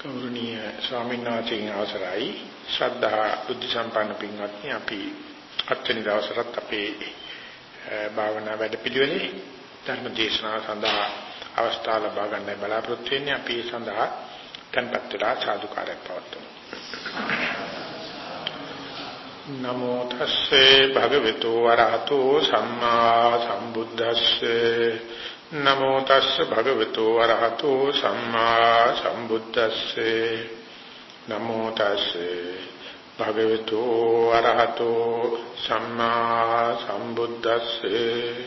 ගෞරවනීය ස්වාමීන් වහන්සේගේ අවසරයි. ශ්‍රද්ධා බුද්ධ සම්පන්න පින්වත්නි අපි අත්වෙනි දවසට අපේ භාවනා වැඩපිළිවෙලේ ධර්ම දේශනාව සඳහා අවස්ථාව ලබා ගන්න බලාපොරොත්තු වෙන්නේ. අපි ඒ සඳහා tempත් වෙලා සාදුකාරයක් පවත්වමු. නමෝ තස්සේ භගවතු වරහතෝ සම්මා සම්බුද්දස්සේ නමෝ තස්ස භගවතු වරහතෝ සම්මා සම්බුද්දස්සේ නමෝ තස්සේ භගවතු වරහතෝ සම්මා සම්බුද්දස්සේ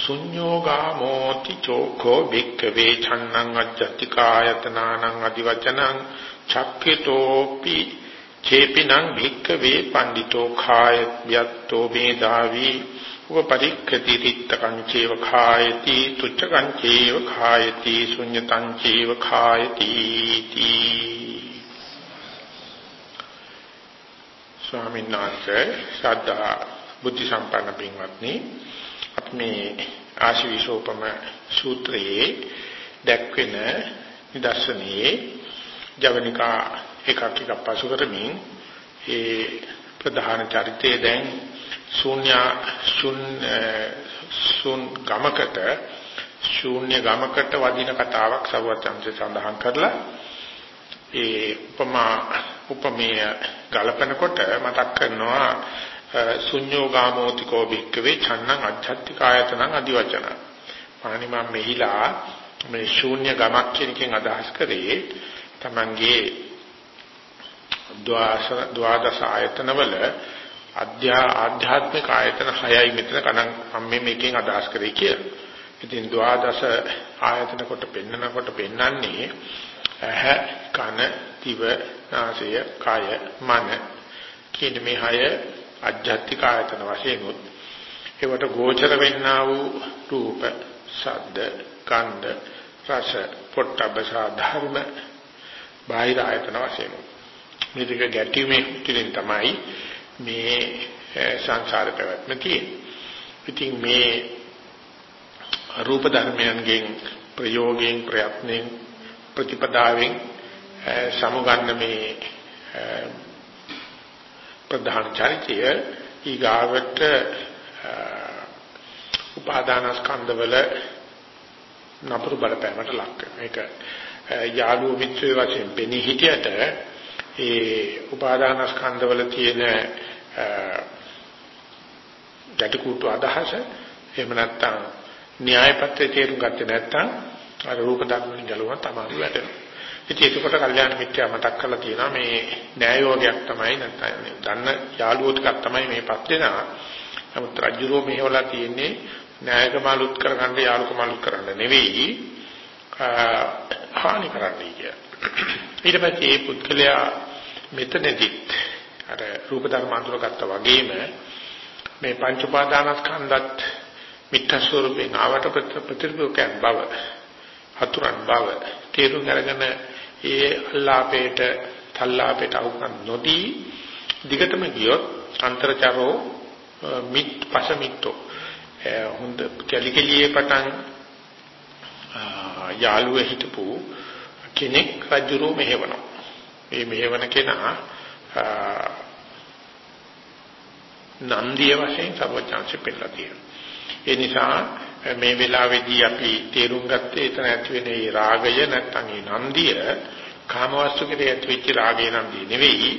ශුඤ්ඤෝගාමෝති චෝඛෝ භික්ඛවේ ඡන්නං අජ්ජති කායතනානං අදිවචනං චක්ඛිතෝපි චේපිනං භික්ඛවේ පණ්ඩිතෝ කාය යත්තෝ මේදාවී උපපරික්ඛති තිත්තකං චේව khායති තුච්ඡකං චේව khායති ශුඤ්ඤතං චේව khායති තී. ස්වාමීන් වහන්සේ ශ්‍රද්ධා බුද්ධ සම්පන්න පින්වත්නි අපි මේ ආශිවිශෝපම සූත්‍රයේ දැක්වෙන නිදර්ශනයේ ජවනිකා එකක් එකක් පසු කරමින් ඒ ප්‍රධාන චරිතය දැන් ශූන්‍ය ශූන් ගමකට ශූන්‍ය ගමකට වදින කතාවක් සරුවචන්සේ සඳහන් කරලා ඒ උපමා උපමේය ගලපනකොට මතක් කරනවා ශුන්‍යෝ ගාමෝතිකෝ භික්කවේ ඡන්නං අධ්‍යාත්මිකායතනං අදිවචන. පාණි මම මෙහිලා මේ ශූන්‍ය ගමක් කියන එකෙන් අදහස් කරේ Tamange ද්වාදස ආයතනවල අධ්‍යා ආධ්‍යාත්මික ආයතන 6යි මෙතන ගණන් මම මේකෙන් අදහස් කරේ කියලා. ඉතින් ද්වාදස ආයතන කොට පෙන්නකොට පෙන්වන්නේ ඇහ කන දිව නාසය කය මන කියන මේ හය අධ්‍යාත්මික ආයතන වශයෙන් උත් ඒවට ගෝචර වෙන්නා වූ රූප ශබ්ද ගන්ධ රස පොට්ටබ්බ ධර්ම බාහිර ආයතන වශයෙන් මේ දෙක ගැටීමේ තුලින් තමයි මේ සංසාර පැවැත්ම තියෙන්නේ. ඉතින් මේ රූප ධර්මයන්ගෙන් ප්‍රයෝගයෙන් ප්‍රයත්නෙන් ප්‍රතිපදාවෙන් සමුගන්න මේ ප්‍රධාන චරිතය ඊගාවට උපාදානස්කන්ධවල නපුරු බලපෑමට ලක් වෙනවා. ඒක යාළුවෝ මිත්‍රයෝ වශයෙන් පෙනී හිටියට ඒ උපාදානස්කන්ධවල තියෙන ගැටකුටු අදහස එහෙම නැත්නම් න්‍යාය පත්‍රයේ තේරුම් ගත්තේ නැත්නම් අර රූප ධර්ම වලින් ගලවන තමයි වැටෙනවා. ඉතින් ඒකට කල්යාණ මිත්‍යා මතක් කරලා තියෙනවා මේ න්‍යායෝගයක් තමයි නැත්නම් දන්න යාළුවෝ ටිකක් තමයි මේ පස් දෙනා. නමුත් රජුරෝ මෙහෙवला තියෙන්නේ න්‍යායකමලුත් කරගන්න යාළුකමලුත් කරන්න නෙවෙයි හානි කරන්නයි කිය. ඊට පස්සේ මේ පුද්ගලයා මෙතනදිත් අර රූප ධර්ම අඳුරගත්තා වගේම මේ පංච උපාදානස්කන්ධත් මිත්‍යා ස්වරූපයෙන් ආවට ප්‍රතිરૂපකයන් බව හතුරන් බව තේරුම් අරගෙන ඒ අල්ලාපේට තල්ලාපේට අවුකන් නොදී දිගටම ගියොත් අන්තරචරෝ මිත් පසමිත්තෝ හොඳ කැලිකලියේ පටන් යාළුවෙ හිටපු කෙනෙක් රජුරෝ මෙහෙවනවා. මේ මෙහෙවන කෙනා නන්දිය වශයෙන් සර්වඥාන්සේ පෙන්නලා තියෙනවා. ඒ නිසා මේ වෙලාවේදී අපි තේරුම් ගත්තේ එතන ඇති වෙන මේ රාගය නැත්නම් මේ නන්දිය කාමවස්තු කෙරේ ඇති වෙච්ච රාගය නන්දිය නෙවෙයි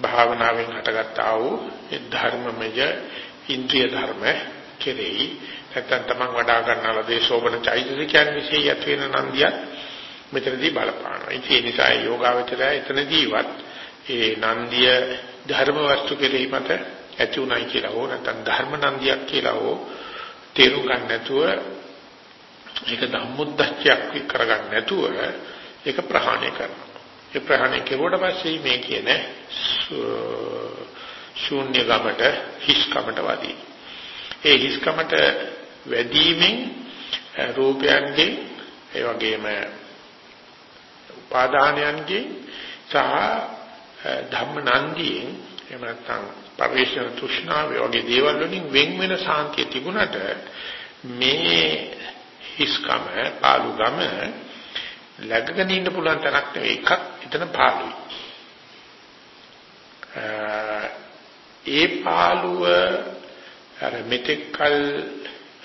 භාවනාවෙන් හටගත්තා වූ ඒ ධර්මමය ඉන්ද්‍රිය ධර්ම කෙරෙහි නැත්නම් තමන් වඩා ගන්නාලා දේශෝබන චෛතසිකයන් විශ්ේ ඇති වෙන නන්දියත් මෙතනදී බලපානවා. ඒ නිසා යෝගාවචරය එතනදීවත් ඒ නන්දිය ධර්ම වස්තු කෙරෙහි මත ඇති උනායි කියලා හෝ නැත්නම් ධර්ම නන්දියක් කියලා හෝ තේරුම් ගන්න නැතුව ඒක ධම්මුද්දච්චයක් කරගන්න නැතුව ඒක ප්‍රහාණය කරනවා. ඒ ප්‍රහාණය කෙරුවට පස්සේ මේ කියන ශූන්‍ය ගමට හිස්කමට වදී. ඒ හිස්කමට වැඩිමින් රූපයන්ගේ ඒ වගේම උපාදානයන්ගේ සහ ධම්ම නන්දියෙන් එහෙම නැත්නම් පරිශ්‍රණ තෘෂ්ණාව වගේ දේවල් වලින් වෙන් වෙන සාන්තිය තිබුණට මේ හිස්කම පාලුගම läගගෙන ඉන්න පුළුවන් තරක් නෙවෙයි එකක් එතන පාළුයි. ඒ පාළුව අර මෙතෙක්කල්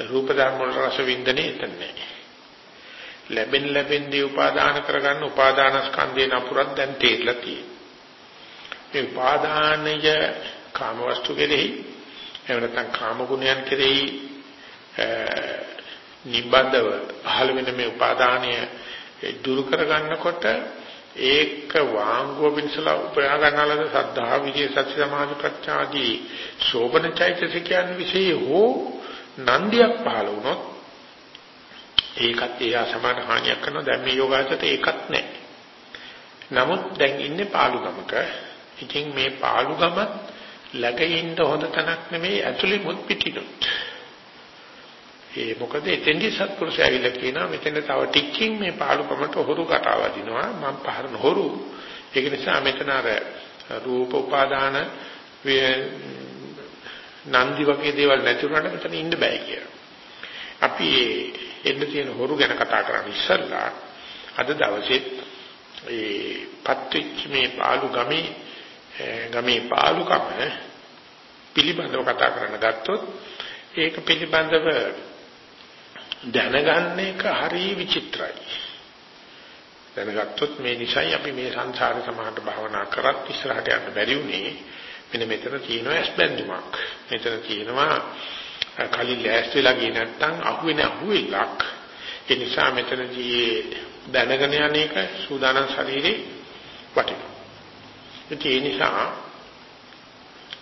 රූප ධර්ම වල රස වින්දනේ එතන නැහැ. ලැබෙන ලැබෙන දේ උපාදාන කරගන්න උපාදාන ස්කන්ධේ නපුරක් දැන් තේරලා තියෙනවා. මේ උපාදානය කාම වස්තු කෙරෙහි එහෙම නැත්නම් කාම ගුණයන් කෙරෙහි නිබඳව පහළ වෙන මේ උපාදානය දුරු කරගන්නකොට ඒක වාංගුව පිණිසලා උපයා ගන්නලද සද්ධා විදියේ සත්‍ය සමාධි ප්‍රත්‍යාදී සෝබන චෛතසිකයන් વિશે හෝ නන්දියක් පහළ වුණොත් ඒකත් එයා සමාන හානියක් කරනවා දැන් මේ යෝගාචරයට ඒකත් නැහැ. නමුත් දැන් ඉන්නේ පාළුගමක. ඉතින් මේ පාළුගමත් läගින්න හොඳ තැනක් නෙමෙයි ඇතුලේ මුත් පිටිනුත්. ඒ මොකද එතෙන්දි සත්පුරුෂය ඇවිල්ලා කියනවා මෙතන තව ටිකකින් මේ පාළුකමට හොරු කතාව දිනවා මම පහරන හොරු ඒක නිසා මෙතන අර රූප උපාදාන නන්දි වගේ දේවල් නැති වුණාට මෙතන ඉන්න බෑ කියලා. අපි එන්න තියෙන හොරු ගැන කතා කරන්නේ ඉස්සල්ලා අද දවසේ ඒ පත්‍විච් මේ පාළු ගමේ ගමේ පාළුකම පිළිබඳව කතා කරන්න ගත්තොත් ඒක පිළිබඳව දැනගන්න එක හරිය විචිත්‍රයි. දැනගත්තොත් මේ නිසයි අපි මේ සංසාරේ සමාහට භාවනා කරත් ඉස්සරහට යන්න බැරි වුණේ. මෙන්න මෙතන තියෙනවා ඇස්බැඳුමක්. මෙතන තියෙනවා කලින් ලෑස්තිලා ගියේ නැත්නම් අහුවෙන අහුවෙලක්. ඒ නිසා මෙතනදී දැනගෙන යන එක සූදානම් ශරීරේ වටිනවා. ඒ නිසා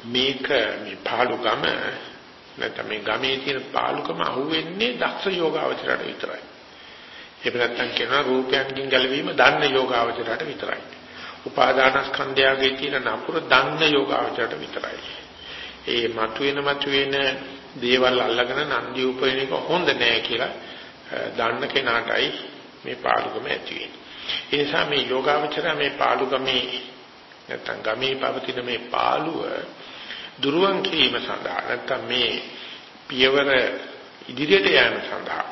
මේක මේ පාළු ගම නැත්නම් මේ ගමේ තියෙන පාලුකම අහුවෙන්නේ දක්ෂ යෝගාවචරයට විතරයි. එහෙම නැත්නම් කියනවා රූපයන්ගෙන් ගැලවීම දන්න යෝගාවචරයට විතරයි. උපාදානස්කන්ධයගේ තියෙන නපුර දන්න යෝගාවචරයට විතරයි. ඒ මතුවෙන මතුවෙන දේවල් අල්ලගෙන නන්දි උපයන එක හොඳ නෑ කියලා දන්න කෙනාටයි මේ පාලුකම ඇති වෙන්නේ. ඒ නිසා මේ යෝගාවචරය මේ පාලුකමේ නැත්නම් ගමේ පවතින මේ පාළුව දුරුවන් කිරීම සඳහා නැත්නම් මේ පියවර ඉදිරියට යෑම සඳහා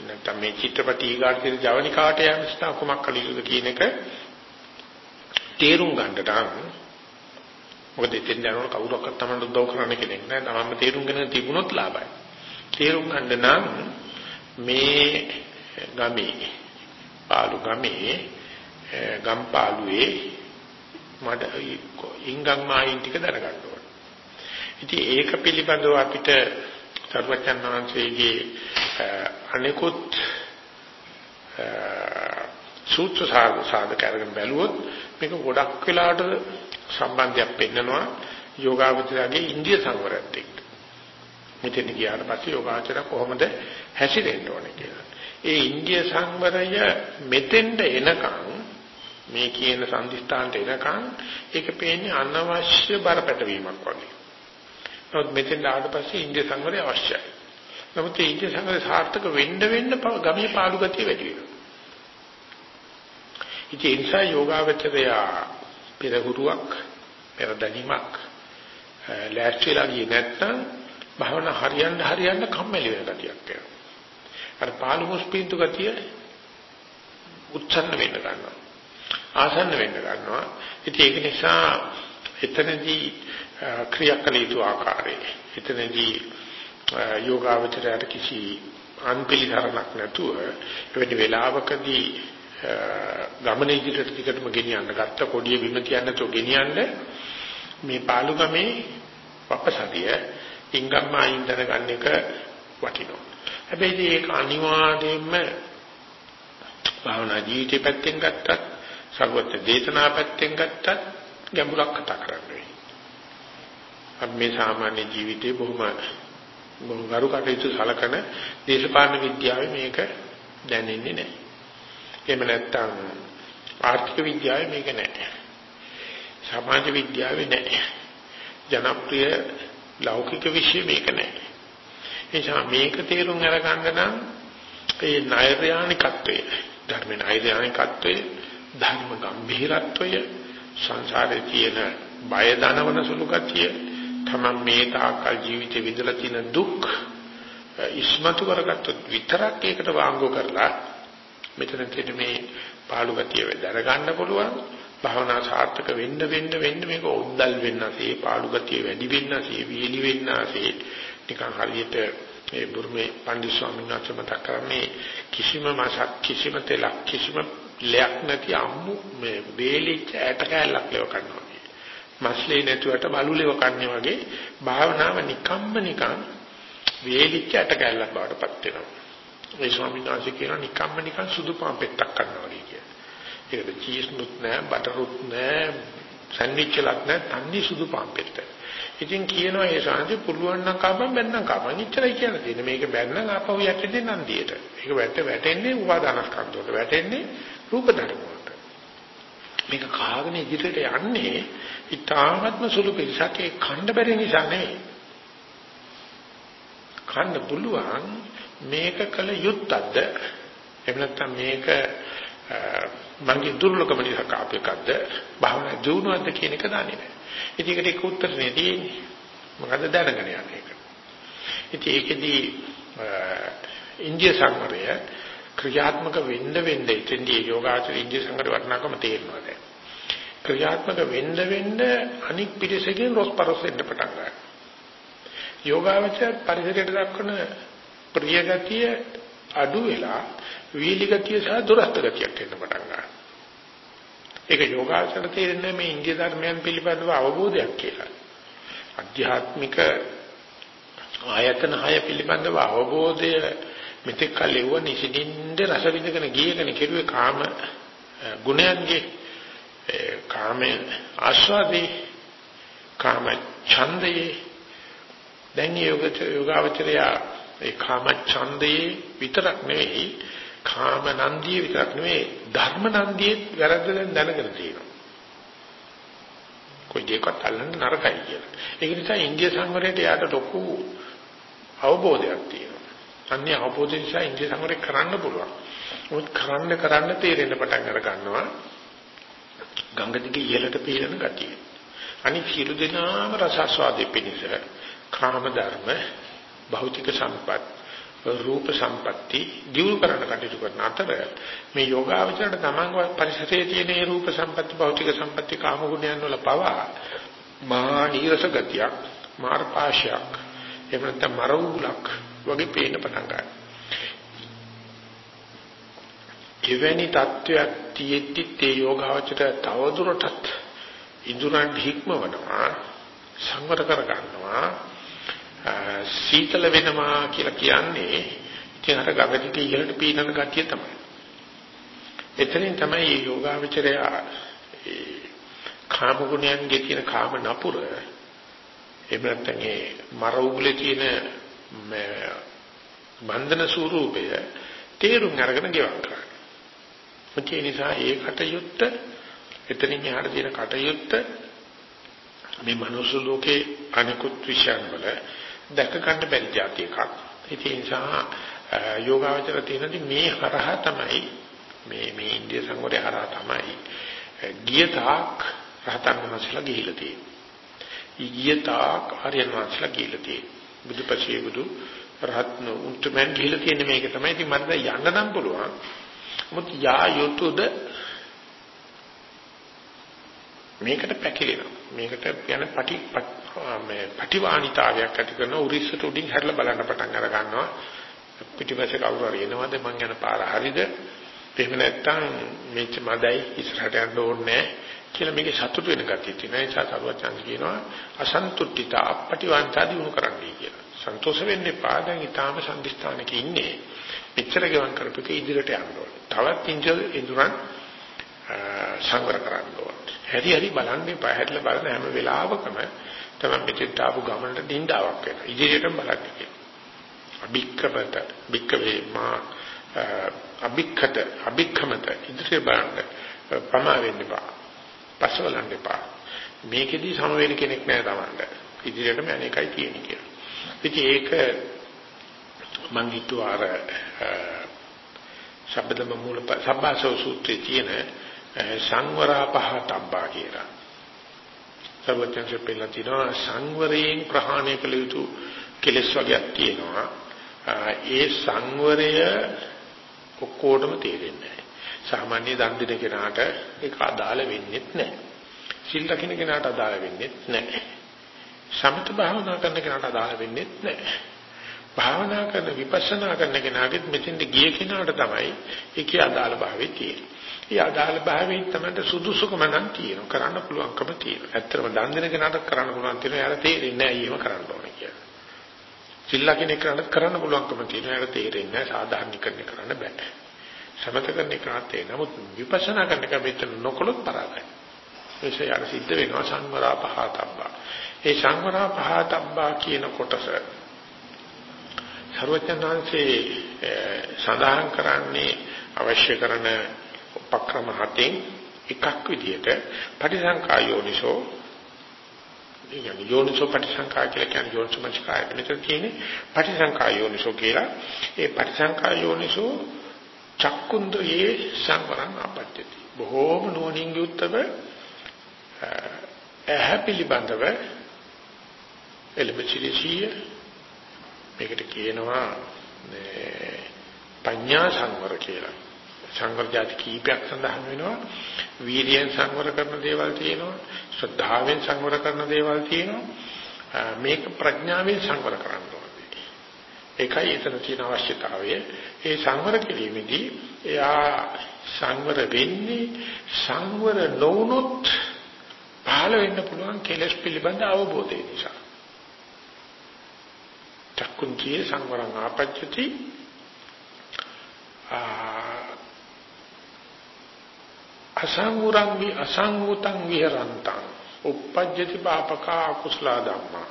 නැත්නම් මේ චිත්‍රපටි ඊගාට ජවනිකාට යෑම සඳහා කොමක් කළ යුතුද කියන එක තේරුම් ගන්නට නම් මොකද ඉතින් දැනන කවුරක්වත් Tamanට උදව් කරන්න කෙනෙක් නැහැ. තමන්ම තේරුම් ගන්න තිබුණොත් ලාභයි. තේරුම් ගන්න නම් මේ ගමේ පාලු ගමේ ගම්පාලුවේ මඩ ඉංගම් මායින් ටික දැනගන්න ඕන. ඉතින් ඒක පිළිබඳව අපිට සර්වචන් වහන්සේගේ අනිකුත් සූත්‍ර සාධක අරගෙන බැලුවොත් මේක ගොඩක් වෙලාවට සම්බන්ධයක් පෙන්නනවා යෝගාවචරයේ ඉන්දිය සංවරයත් එක්ක. මෙතන ගියාට පස්සේ යෝගාචර කොහොමද හැසිරෙන්න ඕනේ කියලා. ඒ ඉන්දිය සංවරය මෙතෙන්ද එනකන් මේ කියන සම්දිස්ථානට එනකන් ඒක පේන්නේ අනවශ්‍ය බරපැටවීමක් වගේ. නමුත් මෙතෙන් ආවට පස්සේ ඉන්දිය සංවරය අවශ්‍යයි. නමුත් ඒ ඉන්දිය සංවරය සාර්ථක වෙන්න වෙන්න ගමේ පාළු ගතිය වැඩි වෙනවා. ඉතින් ඒ නිසා යෝගාවචරය පෙරහුරුවක් පෙර දැනීමක් ලෑස්තිලා ගියේ නැත්නම් භවන හරියන්න හරියන්න කම්මැලි වෙන ගතියක් එනවා. අර පාළු මුස්පීන්තු ගතිය උච්චන්න වෙන්න ගන්නවා. ආසන්න වෙන්න ගන්නවා. ඉතින් ඒක නිසා එතනදී ක්‍රියාකල යුතු ආකාරය. එතනදී යෝගාවචරයට කිසි අන්පිලිහරණක් නැතුව එවැනි වෙලාවකදී ගමන ඉදිරියට ටිකටම ගෙනියන්න ගත්ත කොඩිය බිම තියන්න නැතුව ගෙනියන්න මේ පාලුගමේ වපසදිය ඉංගම්ම අයින් දැනගන්න එක වටිනවා. හැබැයි ඒක අනිවාර්යයෙන්ම භාවනා ජීවිතේ පැත්තෙන් ගත්තත් සර්වත්‍ය දේශනා පැත්තෙන් ගත්තත් ගැඹුරක් කතා කරන්නේ. අපි මේ සාමාන්‍ය ජීවිතේ බොහොම බොහොම ගරු කටයුතු සලකන දේශපාලන විද්‍යාවේ මේක දැනෙන්නේ නැහැ. එහෙම නැත්නම් ආර්ථික විද්‍යාවේ මේක නැහැ. සමාජ විද්‍යාවේ නැහැ. ජනප්‍රිය ලෞකික විෂය මේක නැහැ. එනිසා මේක තේරුම් අරගන්න නම් ඒ නෛර්යානිකත්වය ධර්ම නෛර්යානිකත්වය ධර්ම ගම්භීරත්වය සංසාරේ තියෙන බය දනවන සුළු ගතිය තමයි මේ තාකල් ජීවිතේ විඳලා තියෙන දුක් ඉස්මතු කරගත්තොත් විතරක් ඒකට වාංගු කරලා මෙතන තියෙන මේ පාළු ගතිය දැනගන්න පුළුවන්. භාවනා සාර්ථක වෙන්න වෙන්න වෙන්න මේක ඔද්දල් වෙන්නසේ පාළු ගතිය වැඩි වෙන්නසේ වීලි වෙන්නසේ නිකන් හරියට ඒ බුරුමේ පන්දි ස්වාමීන් වහන්සේ මතක් කරන්නේ කිසිම මාසක් කිසිම තෙලක් කිසිම ලයක් නැති අම්මු මේ වේලිච්ච ඇට කැලක් ලෙව කරනවා. මස්ලේ නැතුවට බලු ලෙව කන්නේ වගේ භාවනාව නිකම්ම නිකන් වේලිච්ච ඇට කැලක් බවට පත් වෙනවා. ඒ ස්වාමීන් වහන්සේ කියනවා නිකම්ම නිකන් සුදු පාන් පෙත්තක් කරනවා වගේ කියලා. ඒකට චීස් නුත් නැහැ, බටරුත් නැහැ, සෑන්ඩ්විච් එකක් නැහැ, තන්නේ සුදු පාන් පෙත්ත. ඉතින් කියනවා ඒ සාන්ති පුළුවන් නම් කපන් බැන්නම් කපන් ඉච්චරයි කියලා තියෙන. මේක බැන්නම් ආපහු යටෙන්නේ නන්දියට. ඒක වැට වැටෙන්නේ උපාදානස්කන්ධයට. වැටෙන්නේ රූප ධර්ම වලට. මේක කාගෙන ඉදිරියට යන්නේ ඊටාත්ම සුළු පිටසක් ඒ ඛණ්ඩ බැරි නිසා නෙවෙයි. ඛණ්ඩ පුළුවන් මේක කළ යුත්තක්ද? එහෙම නැත්නම් මේක මගේ දුර්ලභම නිසා කාප එකක්ද? භාවනා දියුණුවක්ද කියන එක දන්නේ නැහැ. ඉතින් ඒකට එක උත්තරනේ තියෙන්නේ. මොකද දැනගෙන යන්නේ ඒක. ඉතින් ඒකෙදී ඉන්දිය සංවරය ක්‍රියාත්මක වෙන්න වෙන්න ඉතින්දී යෝගාචර ඉන්දිය සංවරය වටනකම තේරෙනවා දැන්. ක්‍රියාත්මක වෙන්න වෙන්න අනික් පිටසකින් රොස්පරොස් වෙන්න පටන් ගන්නවා. යෝගාචර පරිසරයට දක්වන ප්‍රිය ගතිය අඩු වෙලා වීලි ගතිය සහ දුරස්ත ගතියක් එන්න පටන් ගන්නවා. ඒක යෝගාචර තේරෙන්නේ මේ ඉන්දිය ධර්මයන් පිළිබඳව අවබෝධයක් කියලා. අධ්‍යාත්මික ආයතන හය පිළිබඳව අවබෝධය මෙතෙක් කලෙව නිසින්ින්ද රස විඳගෙන ගියගෙන කෙරුවේ කාම ගුණයන්ගේ කාම ආස්වාදී කාම ඡන්දේ දැන් යෝගාචරය ඒ කාම ඡන්දේ විතරක් නෙවෙයි කාම නන්දිය විතරක් නෙවෙයි ධර්ම නන්දියේ වැරද්ද දැන් දැනගෙන තියෙනවා. කොයි දෙයක්වත් අල්ලන්න නරකයි කියලා. ඒක නිසා ඉන්දිය සංවරයට යාට ලොකු අවබෝධයක් තියෙනවා. අන්නේ අවබෝධය නිසා ඉන්දිය සංවරය කරන්න පුළුවන්. මොකද කරන්න කරන්න තේරෙන්න පටන් අර ගන්නවා. ගංග දිගේ ඉහළට පීරන ගතිය. අනිත් සියලු දෙනාම රසස්වාදයේ පිණිස කාම ධර්ම භෞතික සම්පත් රූප සම්පatti දියුණු කරන්න කටයුතු කරන අතර මේ යෝගාවචරයට තමන්ව පරිසරයේ තියෙන රූප සම්පatti භෞතික සම්පatti කාම ගුණයන් වල පවා මහා නීරස ගතියක් මාර්පාශයක් එහෙම නැත්නම් මරවුලක් වගේ පේන්න පටන් ගන්නවා. එවැනි තත්වයක් තියෙද්දි තේ යෝගාවචරය තවදුරටත් ඉදුරන් හික්මවනවා සංවර කර ගන්නවා සීතල වෙනවා කියලා කියන්නේ ඉතින් අර ගගටික ඉහළට පීනන ගතිය තමයි. එතනින් තමයි මේ යෝගාවචරය ඒ කාම ගුණයන්ගේ තියෙන කාම නපුර එහෙම නැත්නම් ඒ මර උගුලේ තියෙන බන්ධන ස්වරූපය තේරුම් අරගෙන ගෙවක් කරන්නේ. ඒ නිසා ඒ කටයුත්ත එතනින් එහාට තියෙන කටයුත්ත මේ මනුස්ස ලෝකේ අනිකුත් විශ්යන් වල දැක ගන්න බැරි જાති එකක්. ඒ නිසා යෝගාවචර තියෙනදී මේ හරහා තමයි මේ මේ ඉන්දිය සංවරය හරහා තමයි ගිය තාක් රහතන් වහන්සේලා ගිහිලා තියෙන්නේ. ගිය තාක් ආර්යයන් වහන්සේලා ගිහිලා තියෙන්නේ. බුදුපසේ බුදු රහත්න උන්ටමන් ගිහිලා තියෙන්නේ මේක තමයි. ඉතින් මට යන්න නම් පුළුවන්. මොකද යා යුතුයද මේකට පැකිලෙනවා. මේකට යන පටි මේ පටිවාණිතාවයක් ඇති කරන උරිස්සට උඩින් හැරලා බලන්න පටන් අර ගන්නවා. පිටිපස්සේ කවුරු හරි එනවද මං යන පාර හරිද? එහෙම නැත්නම් මේක මදයි ඉස්සරහට යන්න ඕනේ කියලා මේකේ සතුට වෙන ගතිය තියෙනවා. ඒ නිසා සරුවචන්ද කියනවා අසන්තුට්ඨිත අපටිවාණිතා දිනු කරන්නයි කියලා. සන්තෝෂ වෙන්න එපා. දැන් ඊටාම සම්දිස්ථානක ඉන්නේ. මෙච්චර ගෙවන් කරපෙක ඉදිරියට යන්න ඕනේ. තවත් ඉන්ජල් ඉදurang සංවර කරන්න ඕනේ. හැරි හැරි බලන්න එපා. හැරිලා බලන හැම වෙලාවකම තමයි මෙතෙන්ට ආපු ගමනට දින්දාවක් වෙනවා. ඉදිරියටම බලන්න කියලා. අභික්කමත භික්කවේ මා අභික්කත අභික්කමත ඉදිරිය බලන්න පමා වෙන්න එපා. පස්සවලන්න එපා. මේකෙදි සම වෙන කෙනෙක් නෑ තමන්ට. ඉදිරියටම අනේකයි තියෙන්නේ කියලා. ඉතින් ඒක මං හිතුවා අර ශබ්දම මූල සබ්බාසෝ සූත්‍රයේ තියෙන සංවරපහතබ්බා කියලා. සර්වඥයන් පෙන්නලා තිනවා සංවරයෙන් ප්‍රහාණය කළ යුතු කෙලෙස් වර්ගයක් තියෙනවා. ඒ සංවරය ඔක්කොටම තේරෙන්නේ නැහැ. සාමාන්‍ය දන් දෙන කෙනාට ඒක අදාළ වෙන්නේ නැහැ. සිල් රකින්න කෙනාට අදාළ වෙන්නේ නැහැ. සමත භාවනා කරන කෙනාට අදාළ වෙන්නේ නැහැ. භාවනා කරන විපස්සනා කරන කෙනාගෙත් මෙතෙන්ද ගිය කෙනාට තමයි ඒකේ අදාළ භාවය තියෙන්නේ. ඒ අදාළ භාවයෙන් තමයි සුදුසුකම නම් තියෙනවා. කරන්න පුළුවන්කම තියෙනවා. ඇත්තටම දන් දෙන කෙනාට කරන්න පුළුවන් තියෙනවා. එයාට තේරෙන්නේ නැහැ ඊම කරන්න ඕනේ කියලා. සිල්ලා කෙනෙක් කරන්න කරන්න පුළුවන්කම තියෙනවා. එයාට තේරෙන්නේ නැහැ සාධාරණීකරණය කරන්න බෑ. සමත කරන එකට ඒ නමුත් විපස්සනා කරන එක මෙතන නොකළොත් පරාදයි. ඒසය අර සිද්ධ වෙනවා සංවරා පහතබ්බා. ඒ සංවරා පහතබ්බා කියන කොටස සර්වඥාන්සේ සඳහන් කරන්නේ අවශ්‍ය කරන උපක්‍රම හතෙන් එකක් විදිහට පටිසංකා යෝනිසෝ කියන්නේ යෝනිසෝ පටිසංකා කියලා කියන්නේ යෝනිසෝ මනස්කාරය මෙතන තියෙන්නේ පටිසංකා යෝනිසෝ කියලා ඒ පටිසංකා යෝනිසෝ චක්කුන්ද්‍රයේ සංවරං අපත්‍යති බොහෝම නුවණින් යුක්තව ඇහැ පිළිබඳව එලෙබචිලිසිය මේකට කියනවා පඤ්ඤා සංවර කියලා. සංවර જાති කීපයක් සඳහන් වෙනවා. වීර්යයෙන් සංවර කරන දේවල් තියෙනවා. ශ්‍රද්ධාවෙන් සංවර කරන දේවල් තියෙනවා. මේක ප්‍රඥාවෙන් සංවර කරන්න ඕනේ. ඒකයි එතන තියෙන අවශ්‍යතාවය. ඒ සංවර කිරීමේදී එයා සංවර වෙන්නේ සංවර නොවුනොත් පහළ වෙන්න පුළුවන් කෙලස් පිළිබඳ අවබෝධය නිසා. චක්කුන්තියේ සංවරං ආපච්චති. අසංගුරං වි අසංගුතං විහරන්තං. uppajjati papaka akusla dhamma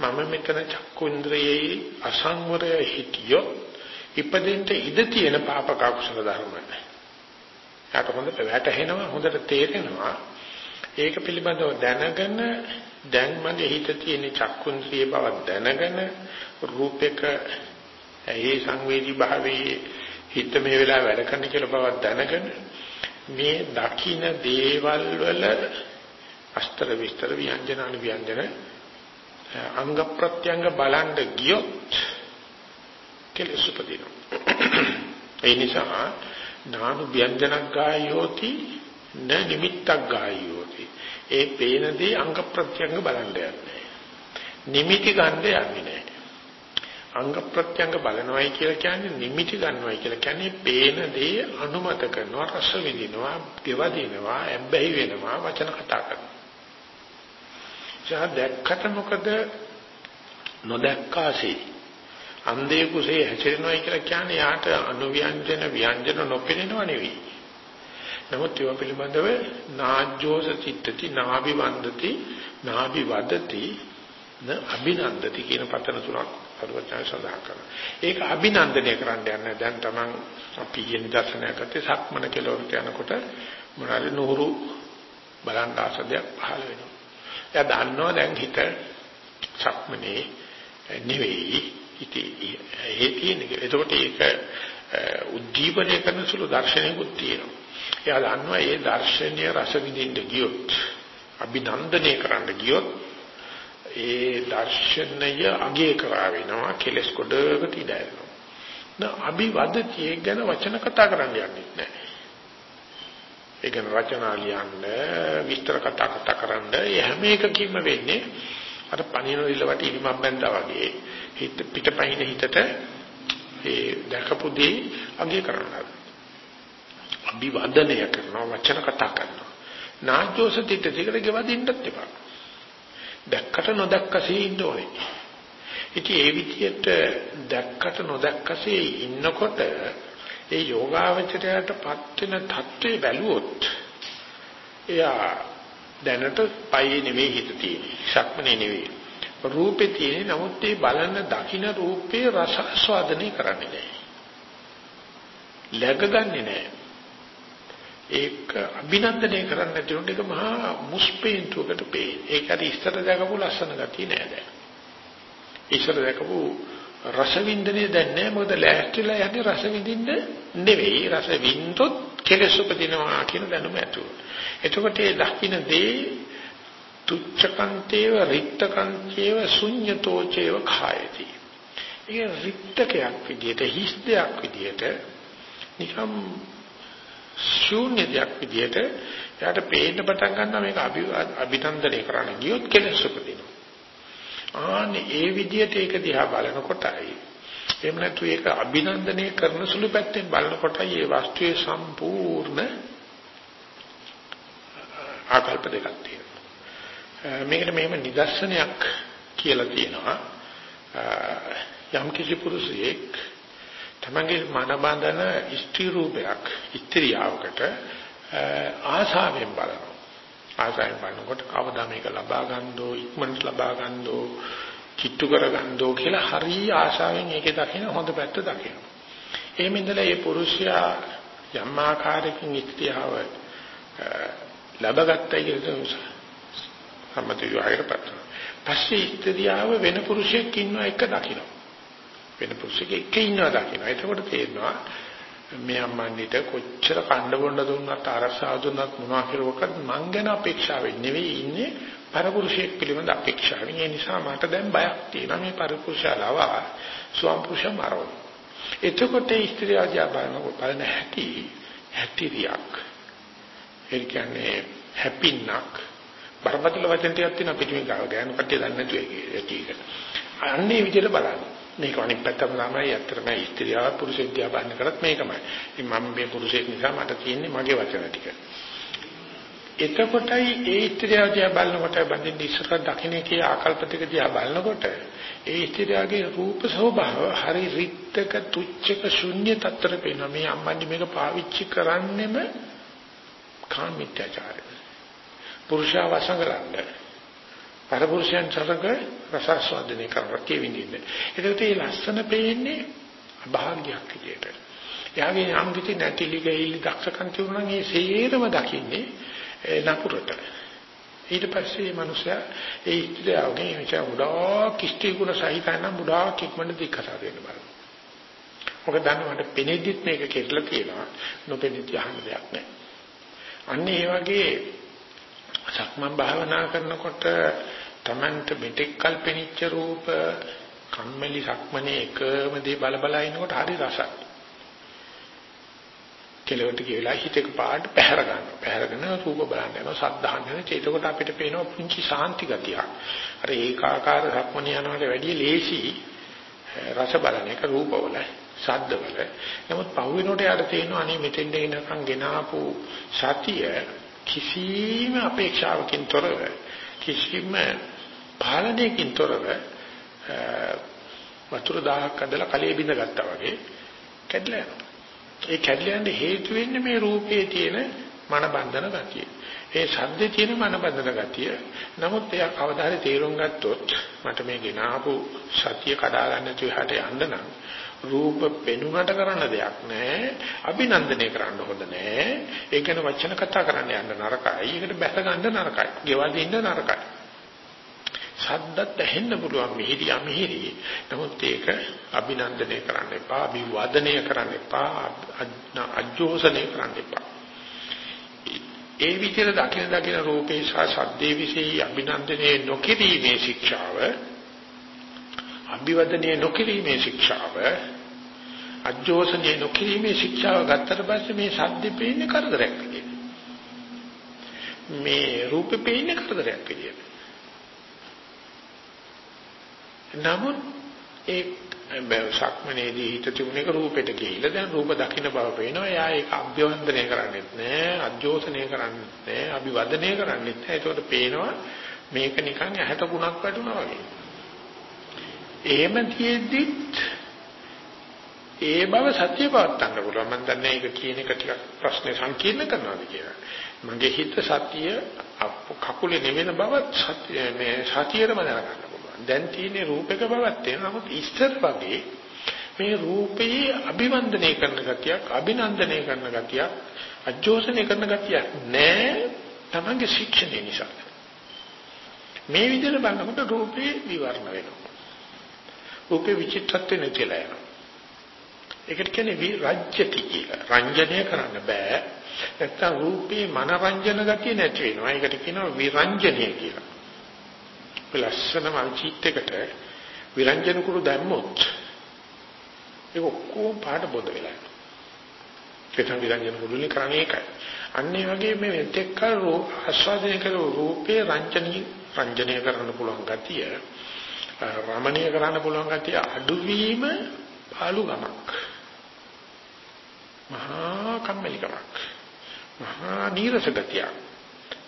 මම මෙතන චක්කුන්ද්‍රයේ අසංවරය හිටියොත් ඉපදෙන්න ඉඩ තියෙන පාපක අකුසල ධර්ම යාට හොඳට වැටහෙනවා හොඳට තේරෙනවා. ඒක පිළිබඳව දැනගෙන දැන් මගේ හිත තියෙන චක්කුන්ද්‍රිය බව දැනගෙන රූපයක ඇහි සංවේදී භාවයේ හිත මේ වෙලාව වැඩ කරන කියලා බව දැනගෙන මේ දකින්න දේවල් වල අස්තර විස්තර ව්‍යංජන අනු ව්‍යංජන අංග ප්‍රත්‍යංග බලන්න ගියොත් කෙලෙස් උපදිනවා ඒ නිසා නානු ව්‍යංජනක් ගායෝති න නිමිත්තක් ගායෝති. ඒ පේන දේ අංග ප්‍රත්‍යංග බලන්න යන්නේ නිමිති ගන්න යන්නේ නැහැ. අංග ප්‍රත්‍යංග බලනවයි කියලා කියන්නේ නිමිති ගන්නවයි කියලා කියන්නේ පේන දේ අනුමත කරනවා රස විඳිනවා දෙවදිනවා ඇබ්බැහි වෙනවා වචන කතා කරනවා. ජා දැක්කට මොකද නොදැක්කාසේ අන්දේ කුසේ හැසිරෙනවයි කියලා කියන්නේ යාට අනුව්‍යංජන ව්‍යංජන නොපෙනෙනව නෙවෙයි. නමුත් ඒවා පිළිබඳව නාජ්ජෝස චිත්තති නාභි වන්දති නාභි වදති න අභිනන්දති කියන පතන තුනක් සරුවචන සඳහන් කරනවා. ඒක අභිනන්දනය කරන්න යන්නේ දැන් Taman අපි යෙන් දර්ශනය කරත්තේ සක්මන කෙලවරට යනකොට මොනවාද නුහුරු බලන් ආසදයක් පහළ වෙනවා. එයා දන්නවා දැන් හිත සක්මනේ නෙවෙයි හිතේ ඒ තියෙන එක. එතකොට ඒක උද්දීපනය කරන සුළු දර්ශනයකුත් තියෙනවා. එයා දන්නවා මේ දර්ශනීය රස විඳින්න ගියොත් අභිනන්දනය කරන්න ගියොත් ඒ දර්ශනය අගේ කරා වෙනවා කෙලස් කොටකට ඉඩ ඇරෙනවා. නා අභිවදති ඒ ගැන වචන කතා කරන්න යන්නේ නැහැ. ඒ ගැන රචනා ලියන්න විස්තර කතා කතා කරන්න හැම එකකින්ම වෙන්නේ අර පණින ඉලවට ඉනිමම් බැඳා වගේ හිත පිටපයින් හිතට ඒ දැකපු දේ අගේ කරනවා. අභිවදනය කරනවා වචන කතා කරනවා. නාජෝසතිට තිකට ගෙවදින්නත් එපා. දැක්කට නොදැක්කසේ ඉන්න ඕනේ. ඉතින් ඒ විදිහට දැක්කට නොදැක්කසේ ඉන්නකොට ඒ යෝගාවචරයටපත් වෙන தત્ත්වේ බැලුවොත් එයා දැනට පයේ නෙවෙයි හිත තියෙන්නේ. ශක්මනේ නෙවෙයි. රූපේ තියෙන්නේ නමුත් ඒ බලන දකින්න රූපේ රස ආස්වාදනය කරන්නේ නැහැ. läගගන්නේ නැහැ. ඒක අභිනන්දනය කරන්න නැති උන්ට ඒක මහා මුස්පේන්තුවකට පේ. ඒක හරි ඉස්සර දැකපු ලස්සන ගතිය නෑ දැන්. ඉස්සර දැකපු රස වින්දනය දැන් නෑ මොකද ලෑස්තිලා යන්නේ රස විඳින්න නෙවෙයි රස වින්දොත් කෙලෙස් උපදිනවා කියන දැනුම ඇතුව. එතකොට ඒ දකින්න දේ තුච්ඡකන්තේව රික්තකන්තේව ශුඤ්‍යතෝචේව khayati. ඒ රික්තකයක් විදියට හිස් දෙයක් විදියට නිකම් ශූන්‍ය දෙයක් විදියට එයාට පේන්න පටන් ගන්නවා මේක අභිනන්දනය කරන්න ගියොත් කෙලස් උපදිනවා. ආන්නේ ඒ විදියට ඒක දිහා බලනකොටයි එහෙම නැතු ඒක අභිනන්දනය කරන සුළු පැත්තෙන් බලනකොටයි මේ වස්තුවේ සම්පූර්ණ ආකල්ප දෙකක් තියෙනවා. මේකට මෙහෙම නිදර්ශනයක් කියලා තියෙනවා. යම් කිසි පුරුෂයෙක් තමන්ගේ මන බඳන ස්ත්‍රී රූපයක් ස්ත්‍රියවකට ආසාවෙන් බලනවා. ආසාවෙන් බලනකොට කවදා මේක ලබා ගන්නදෝ ඉක්මනට ලබා ගන්නදෝ කිට්ටු කර ගන්නදෝ කියලා හරි ආසාවෙන් ඒකේ දකින හොඳ පැත්ත දකිනවා. එහෙම ඉඳලා මේ පුරුෂයා යම් ආකාරයකින් ස්ත්‍රියව ලැබගත්තයි කියලා සම්මත විවාහයටපත් වෙනවා. පස්සේ ස්ත්‍රියව වෙන පුරුෂයෙක් ඉන්නවා එක දකිනවා. වෙන පුරුෂයෙක් එක ඉන්නවා දකිනවා. එතකොට තේරෙනවා මේ අම්මන්නිට කොච්චර කණ්ඩ බොණ්ඩ දුන්නත් අරසාව දුන්නත් මොනවා කෙරුවකත් මං ගැන අපේක්ෂාවෙන් නෙවෙයි ඉන්නේ පරපුරුෂයෙක් පිළිබඳ අපේක්ෂාවෙන්. ඒ නිසා මට දැන් බයක් තියෙනවා මේ පරපුරුෂයලව ස්වම් පුරුෂ මරෝ. එතකොට ස්ත්‍රී ආජා බලනකොට බලන හැටි හැටිරියක්. ඒ කියන්නේ හැපින්නක් බරපතල වචන ටිකක් තියෙනවා පිටින් ගාව ගෑනු කට්ටිය දන්නේ නැතු ඒක. අන්නේ විදිහට බලන්න. මේක අනිත් පැත්තම තමයි ඇත්තටම ස්ත්‍රියව පුරුෂයෙක් දිහා බලන කරත් මේකමයි. ඉතින් මම මේ පුරුෂයෙක් නිසා මට තියෙන්නේ මගේ වචන ටික. එතකොටයි ඒ ස්ත්‍රියව දිහා බලනකොට බඳින්න ඉස්සර දකින්නේ ආකල්ප ටික දිහා බලනකොට ඒ ස්ත්‍රියගේ රූප ස්වභාව හරි රික්තක තුච්චක ශුන්‍ය තත්තර පේනවා. මේ අම්මන්දි මේක පාවිච්චි කරන්නෙම කාමීත්‍යචාරය. පුරුෂයා වසඟලන්න. පරපුරුෂයන් සමග රසස්වාදනය කරලා කියවිඳින්න. ඒකට මේ ලස්සන පේන්නේ අභාග්‍යයක් විදියට. යාගේ යම් කිසි නැතිලි ගහිලි දක්ෂකම් තිබුණා නම් ඒ සේරම දකින්නේ නපුරට. ඊට පස්සේ මේ මනුස්සයා ඒ ඉස්ත්‍යාවගේ මෙචා උඩා කිස්ටි ගුණ සහිතයි නම් උඩා කික්මන දික්කසා දෙන්න බලන්න. මොකද දන්නවට පෙනෙද්දිත් මේක කෙරලා තියෙනවා. නොපෙනෙද්දි අහන්න දෙයක් නැහැ. අන්න ඒ වගේ සක්මන් භාවනා කරනකොට Tamanට මෙතෙක් කල්පෙනිච්ච රූප කම්මැලි සක්මනේ එකම දේ බල බල ඉනකොට හරි රසයි. කෙලවට කියලා හිතේක පාට පැහැර ගන්නවා. පැහැරගෙන රූප බලන්න යනවා. සද්ධාහන යනවා. ඒකකොට අපිට පේනවා පුංචි සාන්ති ගතියක්. අර ඒකාකාර සක්මනේ යනවට වැඩිය ලේසි රස බලන එක රූපවල ශබ්දවල. නමුත් පහුවෙනකොට යාට තේරෙනවා අනේ මෙතෙන් එනකන් ගෙනාපු සතිය කිසිම අපේක්ෂාවකින් තොරව කිසිම පාලනයකින් තොරව වතුර දහහක් අදලා කලයේ බිඳ ගත්තා වගේ කැඩලා යනවා. ඒ කැඩලා යන්න හේතු වෙන්නේ මේ රූපයේ තියෙන මන බන්ධන ගතිය. ඒ ශබ්දේ තියෙන මන බන්ධන ගතිය. නමුත් එයා කවදා හරි තේරුම් ගත්තොත් මට මේ ගෙනාවු සතිය කඩා ගන්න තුහට යන්න නම් රූප පෙනුනට කරන්න දෙයක් නැහැ. අභිනන්දනය කරන්න හොඳ නැහැ. ඒක ගැන වචන කතා කරන්න යන්න නරකයි. ඒකට බැස ගන්න නරකයි. ගෙවල් ඉන්න නරකයි. සද්දත් ඇහෙන්න පුළුවන් මිහිරි අමිහිරි. නමුත් ඒක අභිනන්දනය කරන්න එපා, අභිවදනය කරන්න එපා, අජෝසනය කරන්න එපා. ඒ විදිහට දකින දකින රූපේ සහ සද්දේ විශේෂ අභිනන්දනයේ නොකිරීමේ ශික්ෂාව අභිවදනයේ නොකිරීමේ ශික්ෂාව අජෝසනයේ නොකිරීමේ ශික්ෂාව ගත්තට පස්සේ මේ සද්දේ පේන්නේ කරදරයක් විදියට. මේ රූපේ පේන්නේ කරදරයක් විදියට. නමුත් ඒ සක්මනේදී හිත තිබුණේක රූපෙට ගිහිල්ලා දැන් රූප දකින්න බව පේනවා. එයා ඒක අභ්‍යවන්දනය කරන්නේත් නෑ, අජෝසනය කරන්නේත් නෑ, අභිවදනය කරන්නේත් නෑ. ඒකට පේනවා මේක නිකන් ඇහැට ගුණක් වැටුණා වගේ. එහෙම තියෙද්දිත් ඒ බව සත්‍ය පවත්තන්න පුළුවන්. මම දන්නේ ඒක කියන එක ටිකක් ප්‍රශ්නේ සංකීර්ණ කරනවාද කියලා. මගේ හිත සත්‍ය කකුලේ නෙවෙන බවත් සත්‍ය මේ සතියෙම දැනගන්න පුළුවන්. දැන් තියෙන රූපක බවක් තියෙනවා. නමුත් ඉස්තර වගේ මේ රූපේ අභිවන්දනය කරන ගතියක්, අභිනන්දනය කරන ගතියක්, අජෝසනය කරන ගතියක් නෑ. තමන්ගේ ශික්ෂණය නිසා. මේ විදිහට බලනකොට රූපේ විවරණ වෙනවා. රූපේ විචිත්තත්වෙ නැතිලා යනවා. ඒකට කියන්නේ විරජ්‍යති කියලා. රංජනය කරන්න බෑ. නැත්තම් රූපේ මනරංජන ගතිය නැති වෙනවා. ඒකට කියනවා විරංජනය කියලා. ලස්සන මල්චීත් එකට විරංජන කුරු දැම්මොත් ඒක ඔක්කොම පාට බොද වෙලා යනවා. ප්‍රථම විරංජන මුළුල්ලේ කරන්නේ ඒකයි. අන්න ඒ වගේ මේ මෙතෙක් ආස්වාදනය කරන රූපේ රංජනී රංජනය කරන්න පුළුවන් ගතිය රමණීය කරන්න පුළුවන් ගතිය අඩුවීම පාළු ගමක්. මහා කම්මැලිකමක්. මහා නීරස ගතියක්.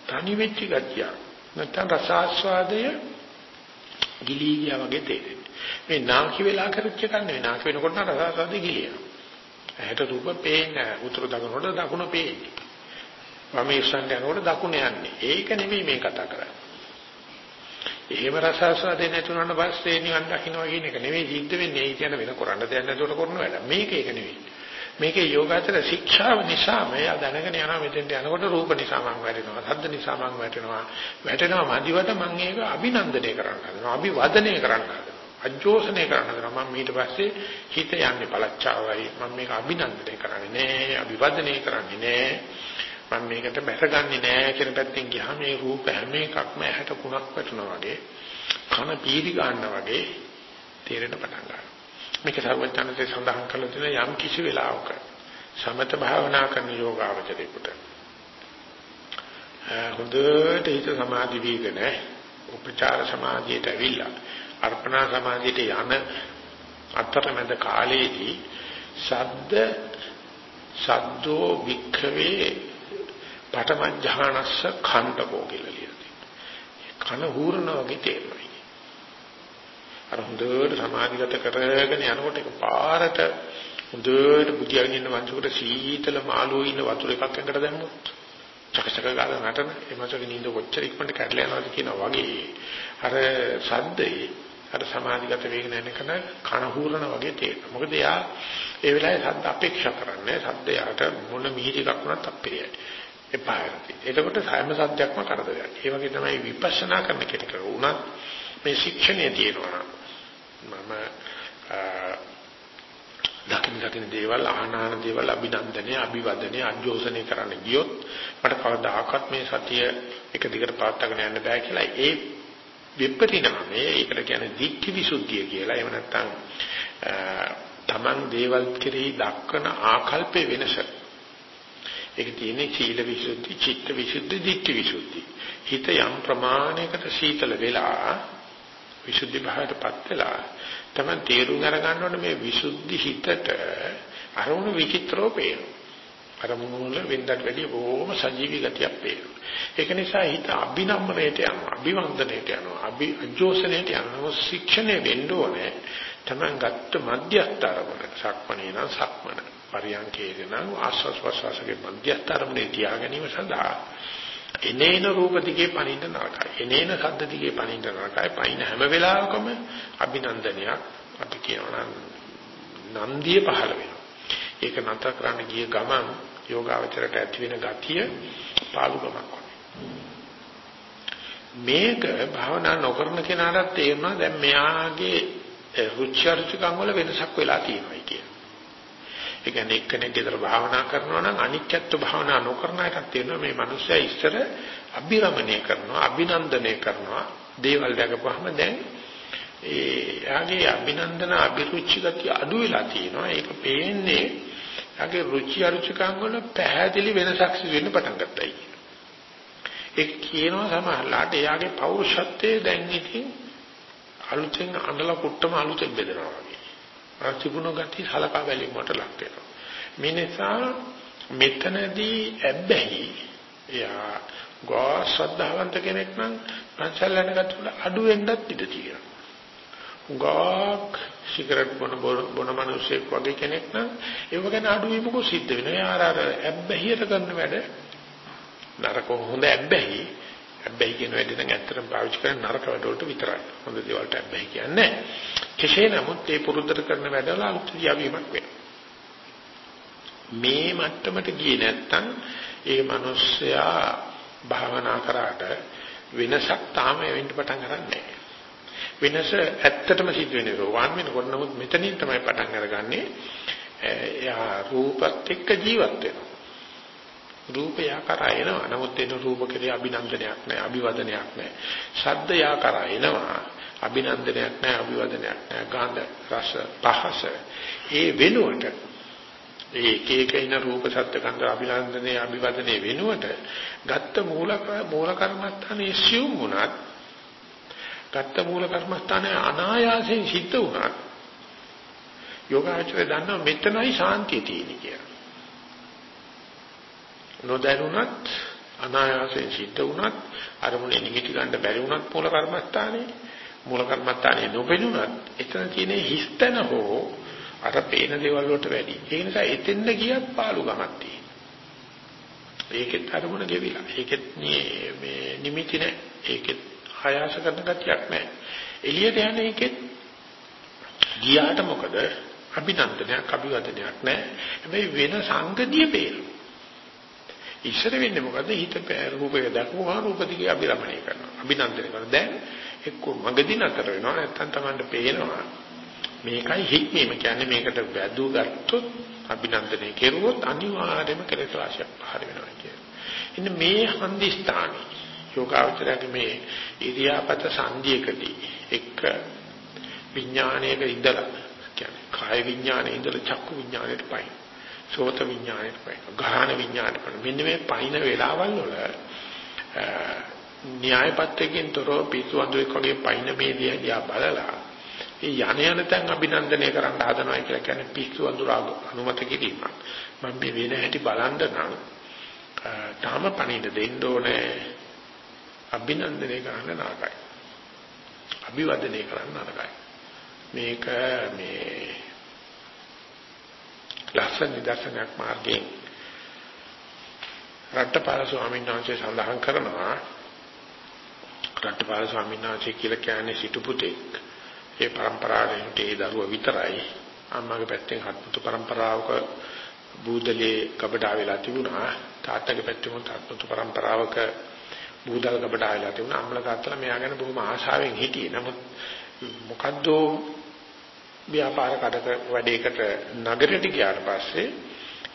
තනි වෙච්ච ගතියක්. නැත්නම් රසාස්වාදය ගිලී ගියා වගේ තේරෙන්නේ. මේ නාකි වෙලා කරච්ච එකක් නෙවෙයි. නාකි වෙනකොට නම් රසාස්වාදය ගිලිනවා. ඇහැට රූප පේන්නේ උතුරු දකුණට දකුණ පේන්නේ. වම ඉස්සන් යනකොට දකුණ යන්නේ. ඒක නෙවෙයි මේ කතා කරන්නේ. එහෙම රසාස්වාදේ නැතුනට පස්සේ නිවන් දකින්නවා කියන එක නෙවෙයි සිද්ධ වෙන්නේ. ඒ කියන වෙන කරන්න දෙයක් නැතුවට කරන වැඩ. මේක ඒක නෙවෙයි. මේකේ යෝගාචර ශික්ෂාව නිසා මෙයා දැනගෙන යනවා මෙතෙන්ට යනකොට රූප නිසා මම වැටෙනවා ශබ්ද නිසා මම වැටෙනවා. වැටෙනවා මදිවට මම ඒක අභිනන්දනය කරන්න හදනවා අභිවදනය කරන්න හදනවා අජෝසනය කරන්න හදනවා. මම ඊට පස්සේ හිත යන්නේ පළච්චාවයි. මම මේක අභිනන්දනය කරන්නේ නෑ අභිවදනය කරන්නේ නෑ. මම මේකට බැසගන්නේ නෑ කියන පැත්තෙන් ගියාම මේ රූප හැම එකක්ම ඇහැට කුණක් වැටෙනවා වගේ කන පීරි ගන්නවා වගේ තේරෙන පටන් ගන්නවා. මේක සර්වඥාන්සේ සඳහන් කළ තියෙන යම් කිසි වෙලාවක සමත භාවනා කරන යෝගාවචරේකට හොඳට හිත සමාධි වීගෙන උපචාර සමාධියට ඇවිල්ලා අර්පණා සමාධියට යන අතරමැද කාලයේදී සද්ද සද්දෝ වික්ඛවේ පඨමඥානස්ස khණ්ඩකෝ කියලා ලියලා තියෙනවා. කන හූරන වගේ තේරෙනවා. අර හොඳට සමාධිගත කරගෙන යනකොට එකපාරට හොඳට බුදියාගෙන ඉන්න මංසුකට සීතල මාළුවෝ ඉන්න වතුර එකක් ඇඟට දැම්මොත් චකචක ගාලා නටන ඒ මාසක නිින්ද කොච්චර ඉක්මනට කැඩලා යනවද කියනවා වගේ. අර සද්දේ අර සමාධිගත වෙගෙන යන කෙන කන හූරන වගේ තේරෙනවා. මොකද එයා ඒ වෙලාවේ සද්ද අපේක්ෂා කරන්නේ සද්දයට මොන මිහිරි එකක් වුණත් අප්‍රියයි එපා වෙනවා එතකොට සෑම සද්දයක්ම කරදරයක්. ඒ වගේ තමයි විපස්සනා කරන කෙනෙක් වුණත් මේ ශික්ෂණය තියෙනවා. මම දකින් දකින් දේවල් ආහනාන දේවල් අභිනන්දනය අභිවදනය අජෝසනය කරන්න ගියොත් මට කවදාකවත් මේ සතිය එක දිගට පවත්වාගෙන යන්න බෑ කියලා. ඒ විපරිණාමය ඒකට කියන්නේ දික්ඛි විසුද්ධිය කියලා. එහෙම නැත්නම් තමන් දේවල් කෙරෙහි දක්වන ආකල්පේ වෙනස. ඒක තියෙන්නේ සීල විසුද්ධි චිත්ත විසුද්ධි දික්ඛි විසුද්ධි. හිත යම් ප්‍රමාණයකට සීතල වෙලා විසුද්ධි භාවයටපත් වෙලා තමයි තේරුම් අරගන්න ඕනේ මේ විසුද්ධි හිතට අරමුණු විචිත්‍රෝ පේනවා. අරමුණු වල වෙනදට වැඩිය බොහොම සජීවී ගතියක් පේනවා. ඒක නිසා හිත අභිනම්මණයට යනවා, අභිවන්දනයට යනවා, අභි අජෝසනයට යනවා, ශික්ෂණය වෙන්න ඕනේ. තමන් ගත්ත මධ්‍යස්ථ අරමුණ, සක්මණේ නම් සක්මණ, පරියන්කේ නම් ආස්වාස් ප්‍රසවාසයේ මධ්‍යස්ථ අරමුණේ තියාගැනීම සඳහා එනේන රූප දිගේ පනින්න නරකයි. එනේන ශබ්ද දිගේ පනින්න නරකයි. පයින් හැම වෙලාවකම අභිනන්දනයක් අපි කියනවා නන්දිය පහළ වෙනවා. ඒක නතර කරන්න ගිය ගමන් යෝගාවචරයට ඇති වෙන ගතිය පාළු ගමක් මේක භාවනා නොකරන කෙනාට තේරෙනවා දැන් මෙයාගේ රුචි අරුචිකම් වල වෙනසක් වෙලා තියෙනවා කියන. ඒ කියන්නේ එක්කෙනෙක් ගෙදර භාවනා කරනවා නම් අනිත්‍යත්ව භාවනා නොකරන එකක් තියෙනවා. මේ මිනිස්සයා ඉස්සර අභිරමණය කරනවා අභිනන්දනය කරනවා. දේවල් දැකපුවාම දැන් ඒ යාගේ අභිනන්දන අභිරුචි ගතිය අඩු වෙලා තියෙනවා. ඒක පේන්නේ යාගේ රුචි අරුචිකම් වල පැහැදිලි වෙනසක් සිදු වෙන්න පටන් ගත්තයි. ඒක කියනවා සමහරලාට එයාගේ පෞරුෂත්වයේ දැන් ඉතින් අලුතෙන් අඬලා කුට්ටම අලුතෙන් බෙදනවා වගේ. අර තිබුණු ගති සලකා බැලීමට ලක් වෙනවා. මේ නිසා මෙතනදී ඇබ්බැහි එයා ගෝ ශ්‍රද්ධාවන්ත කෙනෙක් නම් පන්සල් යන ගතුල අඩු වෙන්නත් ඉඩ තියෙනවා. ගාක් සිගරට් බොන බොන මිනිස්සෙක් වගේ කෙනෙක් නම් ඒව ගැන අඩු වීමක සිද්ධ වෙනවා. එයා අර ඇබ්බැහියට කරන වැඩ නරක හොඳ ඇබ්බැහි හැබැයි කියන වැඩේ නම් ඇත්තටම පාවිච්චි කරන්නේ නරක වැඩවලට විතරයි. හොඳ දේවල්ට හැබැයි කියන්නේ කෙසේ නමුත් ඒ පුරුද්දට කරන වැඩවල අලුත් ලියාවීමක් වෙනවා. මේ මට්ටමට ගියේ නැත්තම් ඒ මිනිස්සයා භාවනා කරාට වෙනසක් තාම වෙන්න පටන් ගන්නෑ. වෙනස ඇත්තටම සිද්ධ වෙන්නේ රෝවාන් වෙනකොට නමුත් මෙතනින් තමයි පටන් අරගන්නේ. එයා රූපත් එක්ක ජීවත් වෙනවා. රූපය කරා එනවා. නමුත් එන රූප කෙරේ අභිනන්දනයක් නැහැ, අභිවදනයක් නැහැ. ශබ්ද යා කරා එනවා. අභිනන්දනයක් නැහැ, අභිවදනයක් නැහැ. ගන්ධ, රස, පහස. ඒ වෙනුවට ඒ එක එක ඉන රූප සත්‍ය කන්ද අභිනන්දනේ අභිවදනේ වෙනුවට ගත්ත මූල මූල කර්මස්ථානයේ සියුම් වුණත් ගත්ත මූල කර්මස්ථානයේ අනායාසයෙන් සිද්ධ වුණත් යෝගාචරය දන්නවා මෙතනයි ශාන්තිය තියෙන්නේ කියලා. නොදැනුණත් අනායාසයෙන් සිද්ධ වුණත් අරමුණේ නිමිති ගන්න බැරි වුණත් මූල කර්මස්ථානේ මූල කර්මස්ථානේ නොපෙනුනත් එතන තියෙන හිස්තන හෝ අර පේන දේවල් වලට වැඩි. ඒ නිසා එතෙන්ද ගියත් පාළු ගමක් තියෙනවා. ඒකෙත් අරමුණ ගෙවිලා. ඒකෙත් මේ නිමිති නැහැ. ඒකෙත් ආයාස කරන ගතියක් නැහැ. එළියට යන්නේ ඒකෙත් ගියාට මොකද? අභිනන්දනයක් අභිවදනයක් නැහැ. හැබැයි වෙන සංගතිය පේනවා. ඉස්සර වෙන්නේ මොකද? හිත රූපය දක්වනවා රූප දිගේ අභිරමණය කරනවා. අභිනන්දනය කරනවා. දැන් එක්ක මගදී නතර වෙනවා නැත්තම් Tamanට පේනවා. මේකයි හික්මීම කියන්නේ මේකට වැදු ගත්තොත් අභිනන්දනය කෙරුවොත් අනිවාර්යයෙන්ම කෙලෙස් රාශියක් පහර වෙනවා කියන්නේ. ඉන්න මේ හන්දි ස්ථානයේ යෝගාවචරයේ මේ ඉරියාපත සංධියකදී එක්ක විඥානයක ඉඳලා කියන්නේ කාය විඥානයේ ඉඳලා චක්කු විඥානයට පයින් සෝත විඥානයට පයින් ගාහන විඥානයට පයින් මෙන්න මේ පයින් වේලාවල් වල න්‍යායපත්‍යකින් තොරව පිටු අඳුරෙක් වගේ පයින් මේ දිහා බලලා ඒ යන යන තැන් අභිනන්දනය කරන්න හදනවා කියලා කියන්නේ පිස්සු අඳුරාග අනුමත කිරීමක්. මම මේ වෙන හැටි බලන්න නම් තාම පණින්න දෙන්න ඕනේ අභිනන්දනය කරන්න නරකයි. අභිවදනය කරන්න නරකයි. මේක මේ ලස්සන නිදර්ශනයක් මාර්ගයෙන් රට්ටපාල ස්වාමීන් වහන්සේ සඳහන් කරනවා. රට්ටපාල ස්වාමීන් වහන්සේ කියලා කියන්නේ සිටු පුතෙක්. ඒ પરම්පරාවෙන් තේ දරුවා විතරයි. අම්මගේ පැත්තෙන් හත්මුතු પરම්පරාවක බූදලේ කබඩා වෙලා තිබුණා. තාත්තගේ පැත්තෙන් හත්මුතු પરම්පරාවක බූදල් කබඩා වෙලා තිබුණා. අම්මලා තාත්තලා මෙයා ගැන බොහොම ආශාවෙන් හිටියේ. නමුත් මොකද්ද ව්‍යාපාර කඩක වැඩේකට නගරයට ගියාට පස්සේ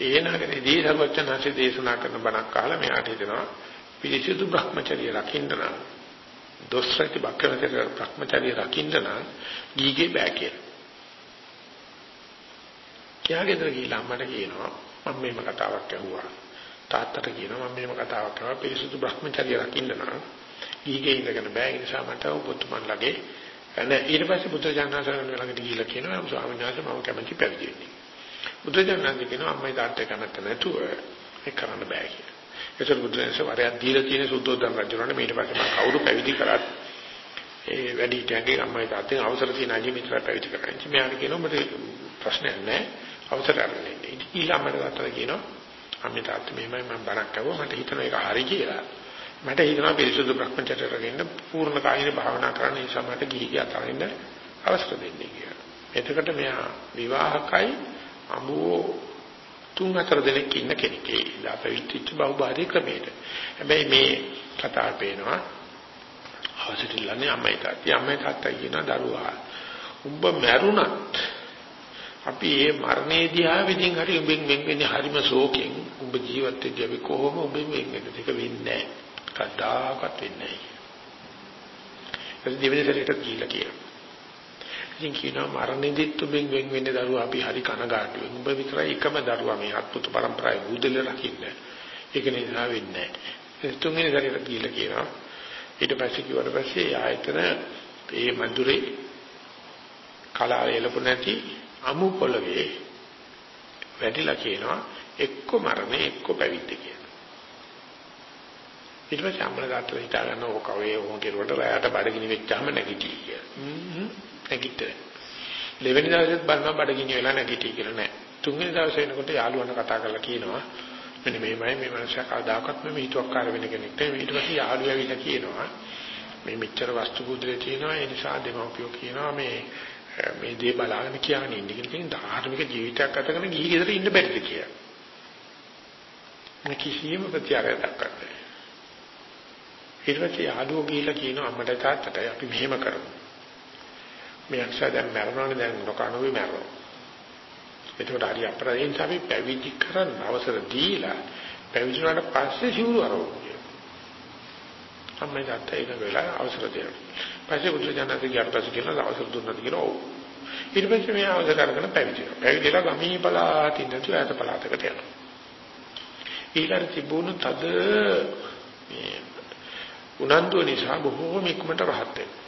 ඒ නගරේදී සර්වඥාන්සේ දේශනා කරන බණක් අහලා මෙයාට හිතෙනවා පිරිසිදු Brahmacharya රකින්න නම් දොස්සති බක්කනතර Brahmacharya රකින්න නම් ගීගේ බෑ කියලා. කියාගෙදර ගිහිල්ලා අම්මට කියනවා මම මේම කතාවක් ඇහුවා. තාත්තට කියනවා මම මේම කතාවක් කරා පිරිසිදු Brahmacharya රකින්න නම් ගීගේ ඉඳගෙන බෑ ඒ නිසා මට ඔබතුමන්ලගේ නෑ ඊට පස්සේ බුදුජානනාසරණ ළඟට ගිහිල්ලා කියනවා ස්වාමීන් වහන්සේ මම කැමති පැවිදි වෙන්න. බුදුජානනාංශ කියනවා අම්මයි තාත්තයි කැමති නැතුව ඒක කරන්න බෑ කියලා. ඒසර බුදුන්සේ වරයක් දීලා තියෙන සුද්ධෝදන රජුණනේ ඊට පස්සේ මම කවුරු පැවිදි කරත් ඒ වැඩි හිටියන්ගේ අම්මයි තාත්තෙන් අවසර තියෙන අය මිත්‍ර පැවිදි කරන්නේ. ඉතින් මෙයාට කියනවා මට ප්‍රශ්නයක් නැහැ. අවසර අරගෙන ඉන්න. ඉතින් ඊළඟට තාත්තලා කියනවා අම්මේ තාත්තේ මෙහෙමයි මම බණක් අහුවා මට හිතෙනවා ඒක හරි කියලා. මට හිතෙනවා පිරිසුදු භ්‍රමචර්ය රැගෙන පූර්ණ කායින භාවනා කරන්න නිසා මට ගිහි ගියා තරින්න අවශ්‍ය දෙන්නේ කියලා. එතකොට මෙයා විවාහකයි අමුෝ තුන් හතර දෙනෙක් ඉන්න කෙනෙක් ඒ ලාපවිච්ච බහුභාරී ක්‍රමයට. හැබැයි මේ කතාව පේනවා අවසිතිල්ලන්නේ අම්මයි තාත්තා. අම්මයි තාත්තා කියන දරුවා උඹ මැරුණත් අපි මේ මරණේ දිහා විදිහින් හරි උඹෙන් වෙන් වෙන්නේ හරිම ශෝකෙන් උඹ ජීවත් වෙද්දී අපි කොහොම උඹෙන් වෙන් වෙන්නද ඒක වෙන්නේ නැහැ. කද්දාකත් වෙන්නේ නැහැ. ඒක දෙවෙනි සැරේට කියලා කියනවා. ඉතින් කියනවා මරණෙදිත් උඹෙන් වෙන් වෙන්නේ දරුවා අපි හරි කනගාටුයි. උඹ විතරයි එකම දරුවා මේ අත්පුතු පරම්පරාවේ බුදෙල රකින්න. ඒක නිසා වෙන්නේ නැහැ. තුන්වෙනි සැරේට කියලා කියනවා. ඊට පස්සේ කිව්වට පස්සේ ආයතන මේ මధుරේ කලාවේ එළපු නැති අමු පොළවේ වැටිලා කියනවා එක්ක මරණය එක්ක පැවිද්ද කියලා. ඊට පස්සේ අම්මලා ගාතලා හිතා ගන්න ඕක වේ ඕක කෙරුවට රැයට බඩගිනි වෙච්චාම නැගිටි කියලා. හ්ම් නැගිට්ටේ. දෙවෙනි දවසෙත් බලනවා බඩගිනි වෙලා නැගිටි කියලා නෑ. තුන්වෙනි දවසේ එනකොට යාළුවන්ට කතා කරලා කියනවා මෙන්න මේමයි මේ මනුස්සයා කවදාකවත් මේ හිතුවක්කාර වෙන කෙනෙක් නෙවෙයි. ඊට පස්සේ යාළුවා ඇවිල්ලා කියනවා මේ මෙච්චර වස්තු බුද්ධලේ තියෙනවා ඒ නිසා දෙමව්පියෝ කියනවා මේ මේ දේ බලාගෙන කියන්නේ ඉන්න කෙනෙක් ධාර්මික ජීවිතයක් ගත කරන ගිහි ගෙදර ඉන්න බැරිද කියලා. මේ කිසියම් ප්‍රතිචාරයක් දක්වන්නේ. ඊට පස්සේ යාළුවෝ ගිහිල්ලා කියනවා අම්මට තාත්තට අපි මෙහෙම කරමු. මේ අක්ෂය දැන් මරනවනේ දැන් නොකනෝවේ මරනවා. එතකොට හරි අපරාධයෙන් අපි පැවිදි කරන්න අවසර දීලා පැවිදි වුණාට පස්සේ සිවුරු අරවමු කියනවා. අම්මයි තාත්තා ඒක වෙලා අවසර දෙනවා. පස්සේ බුදු දනන්ත ගියාට පස්සේ කියනවා අවසර දුන්නාද කියලා ඔව්. ඊට පස්සේ මේ අවසර අරගෙන පැවිදිනවා. පැවිදිලා ගමී පලාතින් නැතුව ඈත පලාතකට යනවා. ඊළඟ තිබුණු තද මේ උනන්දු නිසා බොහෝම ඉක්මනට රහත් වෙනවා.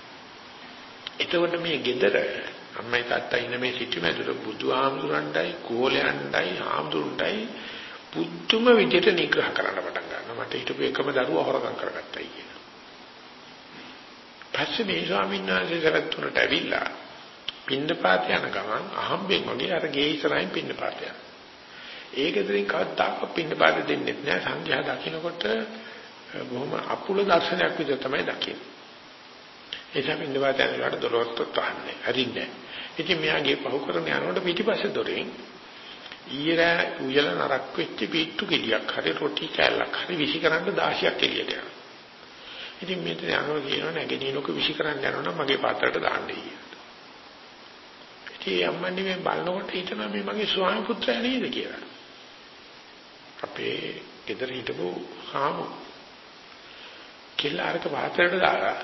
එතකොට මේ gedara අම්මයි තාත්තයි ඉන්න මේ සිටුමැදුර බුදුහාමුදුරන්ටයි කෝලයන්ටයි හාමුදුරන්ටයි පුදුම විදිහට නිග්‍රහ කරන්න පටන් ගන්නවා. මට හිටපු එකම දරුවා හොරගම් කරගත්තයි කියන. පස්සේ මේ ස්වාමීන් වහන්සේ සරත්තුනට ඇවිල්ලා පින්නපාත යන ගමන් අහම්බෙන් වගේ අර ගේ ඉස්සරහින් පින්නපාත යනවා. ඒකෙදින් කවදාක පින්නපාත දෙන්නේ නැහැ සංඝයා දකින්නකොට බොහොම අපුල දර්ශනයක් විදිහ තමයි දකින්නේ. ඒ තමයි පින්නපාත යනකොට දොරවත්ත තහන්නේ. හරින්නේ. ඉතින් මෙයාගේ පහු කරන යනකොට පිටිපස්සේ දොරෙන් ඊයර උයල නරක් වෙච්ච පිට්ටු ගෙඩියක් හරි රොටි කෑල්ලක් හරි විසිකරන්න 16ක් එළියට යනවා. ඉතින් මෙතන යනවා කියනවා නැගෙනහිනක විසිකරන්න යනවනම් මගේ පාත්‍රයට දාන්න කියලා. ඉතින් අම්මන්නේ මේ බලනකොට හිතනවා මේ මගේ ස්වාමි පුත්‍රයා නේද කියලා. අපේ ගෙදර හිටපු හාමු කියලා අරක පාත්‍රයට දාලා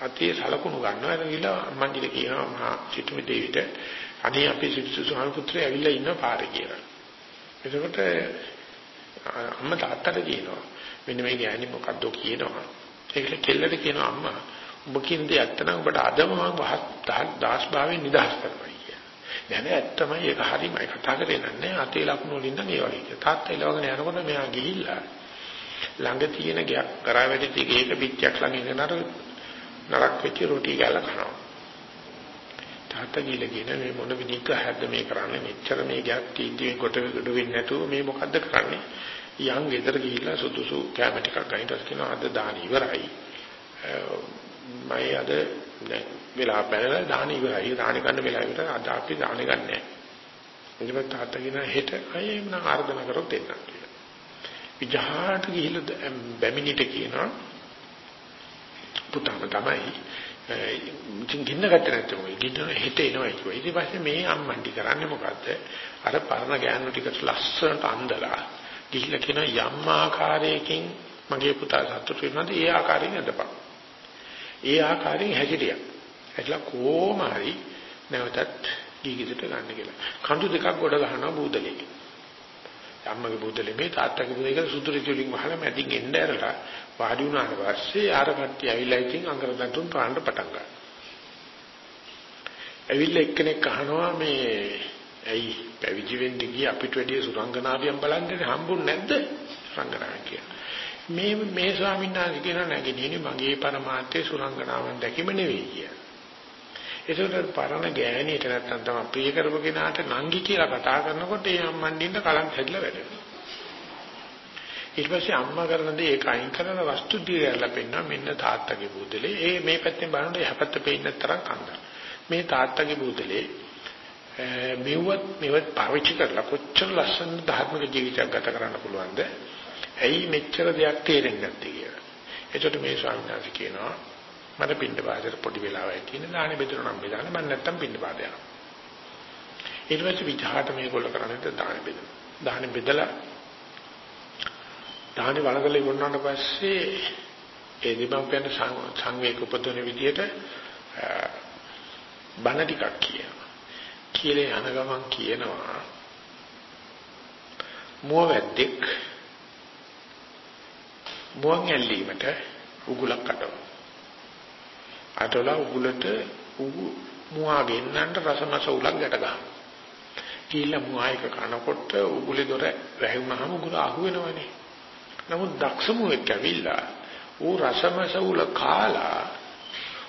අතේ සලකුණු ගන්නවා එතන ගිහලා අම්මන්ට කියනවා මහා සිටුමි දෙවිට අනේ අපේ සිටු ස්වාමි පුත්‍රයා ඇවිල්ලා ඉන්න පාරේ කියලා. එතකොට අම්මා තාත්තට කියනවා මෙන්න මේ ගෑණි මොකද්ද කියනවා. ඒකල කෙල්ලට කියනවා අම්මා ඔබ කියන දේ ඇත්ත නම් ඔබට අදම මම දාස් භාවයෙන් නිදහස් කරනවා කියලා. නෑ නෑ ඇත්තමයි ඒක හරිමයි කතා කරේ නන්නේ අතේ ලකුණු වලින් නම් ඒ වගේ. තාත්තා ඉලවගෙන යනකොට මෙයා ගිහිල්ලා ළඟ තියෙන ගයක්. කරා වැටිච්ච ගේක පිටියක් ළඟ ඉඳනතර නරක් වෙච්ච රොටි ගාලා කනවා. තාත්තා ගිහලා කියන මේ මොන විනිග්‍රහයක්ද මේ කරන්නේ? මෙච්චර මේ ගැප් තීන්දුවේ කොට ගොඩ වෙන්නේ නැතුව මේ මොකද්ද කරන්නේ? යන් ගෙදර ගිහිල්ලා සුදුසු කැම ටිකක් ගහින්ට කියනවා අද දාන ඉවරයි. මම අද දැන් වෙලා බැලලා දාන ඉවරයි. දාන ගන්න වෙලා ඉවර අද අපි දාන ගන්නෑ. එනිසා තාත්තා කියන හෙට අය මම ආර්දනා කරොත් දෙන්නම්. කියලා විජහාට ගිහිල්ලා බැමිණිට කියනවා පුතාම තමයි ඉතින් ගින්න ගත්තේ නැත්නම් ඔය ගින්න හෙට එනවා කිව්වා. ඊට පස්සේ මේ අම්මන්ටි කරන්නේ මොකද්ද? අර පරණ ගෑනු ටිකට ලස්සනට අඳලා ගිහිල්ලා කියන යම් ආකාරයකින් මගේ පුතා සතුටු වෙනවාද ඒ ආකාරයෙන් අදපන්. ඒ ආකාරයෙන් හැදිරියක්. ඇట్లా කොහොම හරි නැවතත් ගිහිගෙදට ගන්න කියලා. කඳු දෙකක් ගොඩ ගන්නවා බූදලේ. අම්මගේ බුදලේ මේ තාත්තගේ බුදලේ සුදුරි තුලින් වහලා මැදින් එන්න ඇරලා වාඩි වුණාට පස්සේ ආර කට්ටිය ඇවිල්ලා ඉතින් අඟර දතුන් පාන්න පටන් ගන්නවා. ඇවිල්ලා එක්කෙනෙක් අහනවා මේ ඇයි පැවිදි වෙන්න ගිය අපිට වැඩිය සුරංගනාවියන් බලන්නේ හම්බුනේ නැද්ද? සුරංගනාවියන් කියලා. මේ මේ ස්වාමීන් වහන්සේ කියන නැගිනිනේ මගේ પરමාර්ථය සුරංගනාවන් දැකීම නෙවෙයි කියලා. ඒකට පරණ ගෑණියට නැත්තම් තමයි ප්‍රිය කරපු කෙනාට නංගි කියලා කතා කරනකොට ඒ අම්මන්ඩින්න කලන්ත හැදිලා වැඩෙනවා. ඊට පස්සේ අම්මා කරන දේ ඒක අයින් කරන වස්තු දිගහැරලා පෙන්නවා මෙන්න තාත්තගේ බුදලේ. ඒ මේ පැත්තෙන් බලනකොට යහපැත්ත පේන්න තරම් කන්ද. මේ තාත්තගේ බුදලේ මෙව්වත් මෙවත් පාවිච්චි කරලා කොච්චර ලස්සන ධර්මික ජීවිතයක් ගත කරන්න පුළුවන්ද? ඇයි මෙච්චර දෙයක් තේරෙන්නේ නැත්තේ කියලා. එතකොට මේ ස්වාමීන් වහන්සේ කියනවා මට පින්න පාදයට පොඩි වෙලාවක් තියෙන දාහනේ බෙදලා නම් බෙදාන මම නැත්තම් පින්න පාද යනවා. ඊට පස්සේ විචාරට මේගොල්ල කරන්නේ දාහනේ බෙදලා. දාහනේ බෙදලා දාහනේ වලගල ඉවරනාට පස්සේ ඒ දීපම්පයන් සංවේග උපදවන විදියට බණ ටිකක් කියනවා. කියලා යන ගමන් කියනවා මුව වැද්දෙක් මුවන් ඇල්ලීමට උගුලක් අටවනවා. අතලා උගුලට උගු මුවා ගෙන්නන්න රසමස උලක් ගැට ගන්නවා. කීල මුවායක කනකොට උගුලේ දොර වැහුනහම උගුල අහු වෙනවනේ. නමුත් දක්ෂ මුවෙක් ඇවිල්ලා ඌ රසමස උල කාලා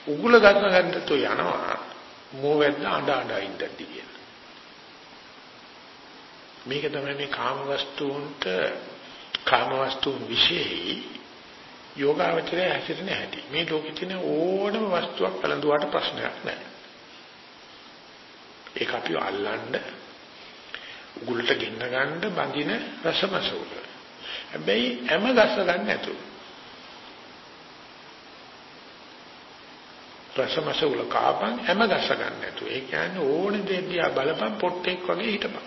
උගුල ගන්න ගන්නට යනවා මුවෙන්ද අඬ අඬ ඉඳද්දි කියන. මේක තමයි මේ කාම වස්තුන්ට කාම වස්තුන් විශේෂයි යෝගාවචරය හැසිරෙන හැටි. මේ ලෝකෙ තියෙන ඕනම වස්තුවක් බලඳුවාට ප්‍රශ්නයක් නැහැ. ඒක අපි අල්ලන්න උගුලට ගෙන්න ගන්න බඳින රසමසූල. හැබැයි හැම ගස්ස ගන්න නැතුව. රසමසූල කාපන් හැම ගස්ස ගන්න නැතුව. ඒ කියන්නේ ඕන දෙයක් බලපන් පොට්ටෙක් වගේ හිටපන්.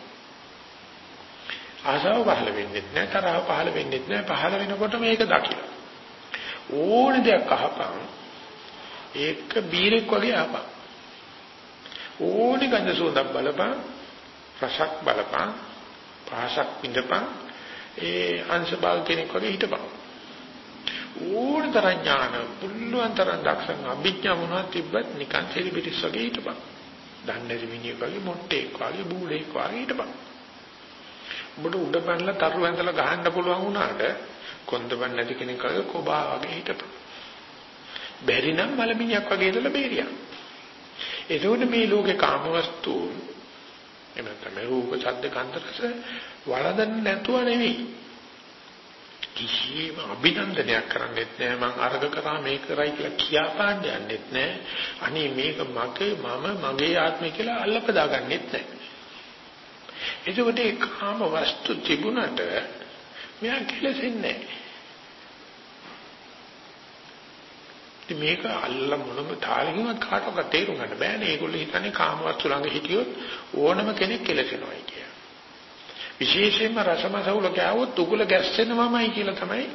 ආසාව පහළ වෙන්නේ නැහැ තරහ පහළ වෙන්නේ නැහැ පහළ වෙනකොට මේක දකින්න. ඕන දෙයක් අහපන් ඒක බීරෙක් වගේ අහපන්. ඕනි ගඳ සුවඳක් බලපන් රසක් බලපන් පහසක් විඳපන් ඒ අංශභාග කෙනෙක් වගේ හිටපන්. ඕන තරම් ඥාන පුළුවන් තරම් දක්ෂ අභිඥා මොනවද තිබ්බත් නිකන් සෙලිබිටිස් වගේ හිටපන්. දන්නේ මිනිහෙක් වගේ මොට්ටෙක් වගේ බූලෙක් වගේ හිටපන්. උඹට උඩ පැනලා තරු ඇඳලා ගහන්න පුළුවන් වුණාට කොන්දපන් නැති කෙනෙක් වගේ කොබා වගේ හිටපන්. බැරි නම් මලමිණියක් වගේ ඉඳලා බේරියක් එතකොට මේ ලෝකේ කාමවස්තුන් එහෙම නැත්නම් රූප, ශබ්ද, ගන්ධ, රස වළඳන්නේ නැතුව නෙවෙයි. කිසිම අභිනන්දනයක් කරන්නෙත් නෑ. මං අර්ග කරා මේක කරයි කියලා කියා පාන්න යන්නෙත් නෑ. අනේ මේක මගේ මම මගේ ආත්මය කියලා අල්ලපදා ගන්නෙත් නෑ. එතකොට ඒ කාම වස්තු තිබුණට මෙයා කෙලෙසෙන්නේ නෑ ඉතින් මේක අල්ල මොනම තාලකින්වත් කාටවත් තේරුම් ගන්න බෑනේ. ඒගොල්ලෝ හිතන්නේ කාමවස්තු ළඟ හිටියොත් ඕනම කෙනෙක් කෙලසෙනවායි කියලා. විශේෂයෙන්ම රසමසවුල කෑවොත් උගල ගැස්සෙනවමයි කියලා තමයි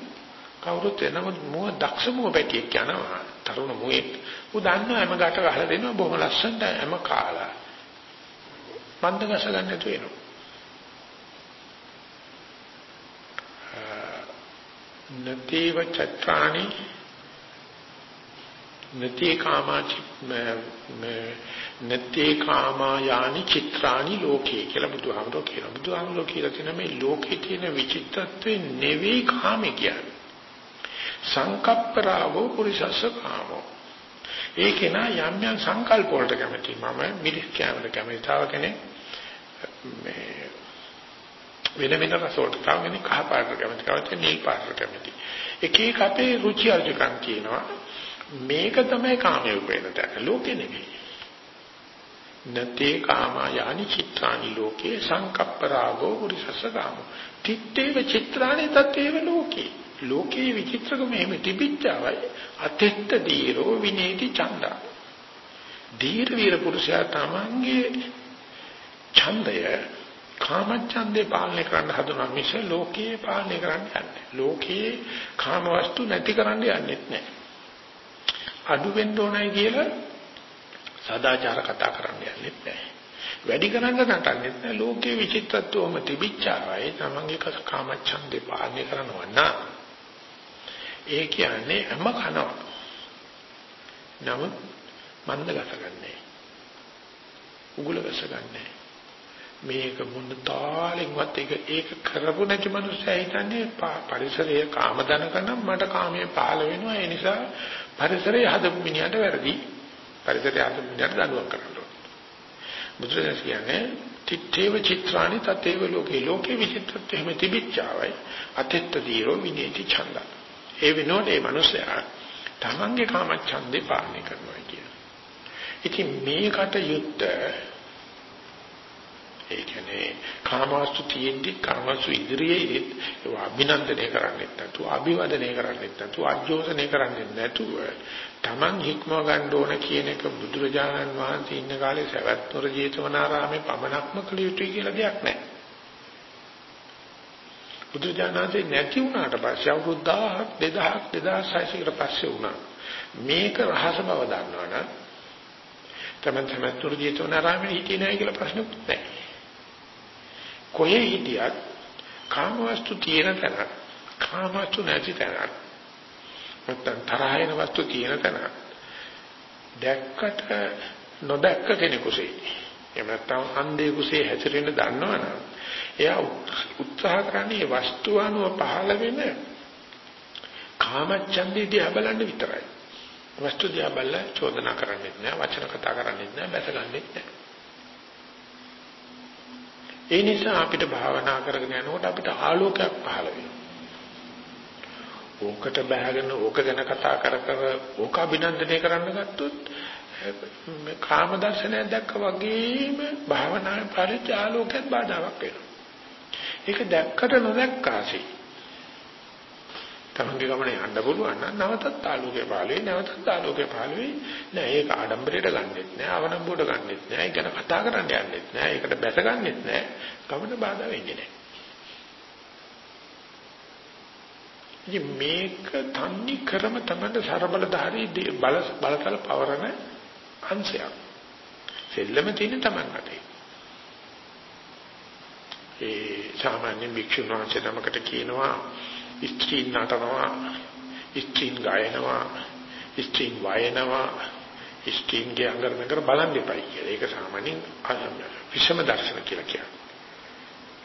කවුරුත් එනමුත් මුව දක්ෂ මුව පැටියෙක් යනවා. තරුණ මුවෙක්. ඌ දන්නවා හැම ගැට ගහලා දෙනවා බොහොම ලස්සනට හැම කාලා. මන්ද ගස ගන්න නැතුව එනවා. නතේව චත්‍රාණි නතේ කාමාචි නතේ කාමායානි චිත්‍රානි ලෝකේ කියලා බුදුහාමුදුරුවෝ කියනවා. බුදුහාමුදුරුවෝ කියලා තියෙන මේ ලෝකේ තියෙන විචිත්තත්වේ නෙවෙයි කාමේ කියන්නේ. සංකප්පරාවෝ පුරිසස්ස කාමෝ. ඒකේ නා යම් යම් සංකල්ප වලට කැමති මම මිරිස් කැමති කැමති තව කෙනෙක් මේ වෙන වෙන රස වලට තව කෙනෙක් කහ පාටට කැමති කවද නිල් පාටට කැමති. එක එක අපේ රුචි අරුචිකම් කියනවා. මේක තමයි කාමයේ උපේන තැන ලෝකෙ නෙමෙයි. නතේ කාමා යानि චිත්‍රානි ලෝකේ සංකප්ප රාගෝ පුරිසස්ස කාමෝ. තිත්තේව චිත්‍රානි තත්තේව ලෝකේ. ලෝකේ විචිත්‍රකම එහෙම තිබිච්චවයි අතෙත්ත දීරෝ විනේති චන්දා. දීර වීර පුරුෂයා තමන්ගේ ඡන්දය කාමච්ඡන්දේ පාලනය කරන්න හදනවා මිස ලෝකයේ පාලනය කරන්න යන්නේ. ලෝකයේ කාම වස්තු නැති කරන්න යන්නේත් නැහැ. අඩු වෙන්න ඕනයි කියලා සදාචාර කතා කරන්න යන්නෙත් නැහැ. වැඩි කරන්න නටන්නෙත් නැහැ. ලෝකේ විචිත්තත්වම තිබිච්චාවයි තමන්ගේ කාමච්ඡන්දේ පාලනය කරනවා නම් ඒ කියන්නේ හැම කනවා. නමුත් මන්ද ගසගන්නේ. උගුල ගසගන්නේ. මේක මොන තාලෙන්වත් ඒක ඒක කරපු නැති මනුස්සයා හිතන්නේ පරිසරයේ කාම දනකනම් මට කාමයේ පහළ වෙනවා ඒ නිසා පරිසරය හදපු මිනිහට වැරදි. පරිසරය හදපු මිනිහට දඬුවම් කරන්න ඕනේ. බුදුරජාණන් කියන්නේ තිත්තේව චිත්‍රානි තතේව ලෝකේ ලෝකේ විචිත්‍රත්වය හැම තිබිච්චාවයි අතෙත්ත දීරෝ විනේති ඡන්ද. ඒ වෙනෝට ඒ මනුස්සයා තමන්ගේ කාමච්ඡන්දේ පාලනය කරනවා කියන. ඉතින් මේකට යුද්ධ ඒ කියන්නේ කාමවස්තු තියෙද්දි කාමවස්තු ඉදිරියේ ඒවා අභිනන්දනය කරන්නෙත් නැතුව අභිවදනය කරන්නෙත් නැතුව අජෝසනය කරන්නෙත් නැතුව Taman හික්ම ගන්න ඕන කියන එක බුදුරජාණන් වහන්සේ ඉන්න කාලේ සවැත්නුවර ජේතවනාරාමේ පමණක්ම කළ යුතුයි කියලා දෙයක් නැහැ. බුදුරජාණන්සේ නැති වුණාට පස්සේ අවුරුදු 1000ක් 2000ක් 2600 කට පස්සේ වුණා. මේක රහස බව දන්නවනම් තමන් සවැත්නුවර ජේතවනාරාමේ හිටියේ නැහැ කියලා ප්‍රශ්නකුත් නැහැ. කොහේ හිටියත් කාමවස්තු තියෙන තැන කාමවස්තු නැති තැන නැත්තම් තරහින වස්තු තියෙන තැන දැක්කට නොදැක්ක කෙනෙකුසේ එහෙම නැත්නම් අන්ධේ කුසේ හැසිරෙන්න දන්නවනම් එයා උත්සාහ කරන්නේ වස්තු අනුව පහළ වෙන කාමච්ඡන්දේ දිහා බලන්න විතරයි. වස්තු දිහා බලලා චෝදනා කරන්නේ නැහැ, වචන කතා කරන්නේ නැහැ, බැසගන්නෙත් නැහැ. ඒ නිසා අපිට භාවනා කරගෙන යනකොට අපිට ආලෝකයක් පහළ වෙනවා. ඕකට බහගෙන ඕක ගැන කතා කර කර ඕක අභිනන්දනය කරන්න ගත්තොත් මේ කාම දර්ශනය දැක්ක වගේම භාවනාවේ පරිච ආලෝකයක් බාධාවක් වෙනවා. ඒක දැක්කට නොදැක්කාසී තමන්ගේ ගමනේ යන්න පුළුවන් නම් නැවතත් ආලෝකේ පාළුවේ නැවතත් ආලෝකේ පාළුවේ නෑ ඒක ආඩම්බරයට ගන්නෙත් නෑ අවනම්බුවට ගන්නෙත් නෑ. ඒක ගැන කතා කරන්න යන්නෙත් නෑ. ඒකට බැස ගන්නෙත් නෑ. ගමන බාධා වෙන්නේ නෑ. ඉතින් මේක තන්නේ කරම තමයි සරබලධාරී බල බලතල පවරන අංශයක්. සෙල්ලම තියෙන Taman අතේ. ඒ සාමාන්‍ය භික්ෂුන් වහන්සේ නමකට කියනවා ස්ත්‍රීන් නටනවා ස්ත්‍රීන් ගායනවා ස්ත්‍රීන් වයනවා ස්ත්‍රීන්ගේ අංගරම කර බලන් දෙපයි කියලා. ඒක සාමාන්‍යයෙන් විෂම දර්ශන කියලා කියනවා.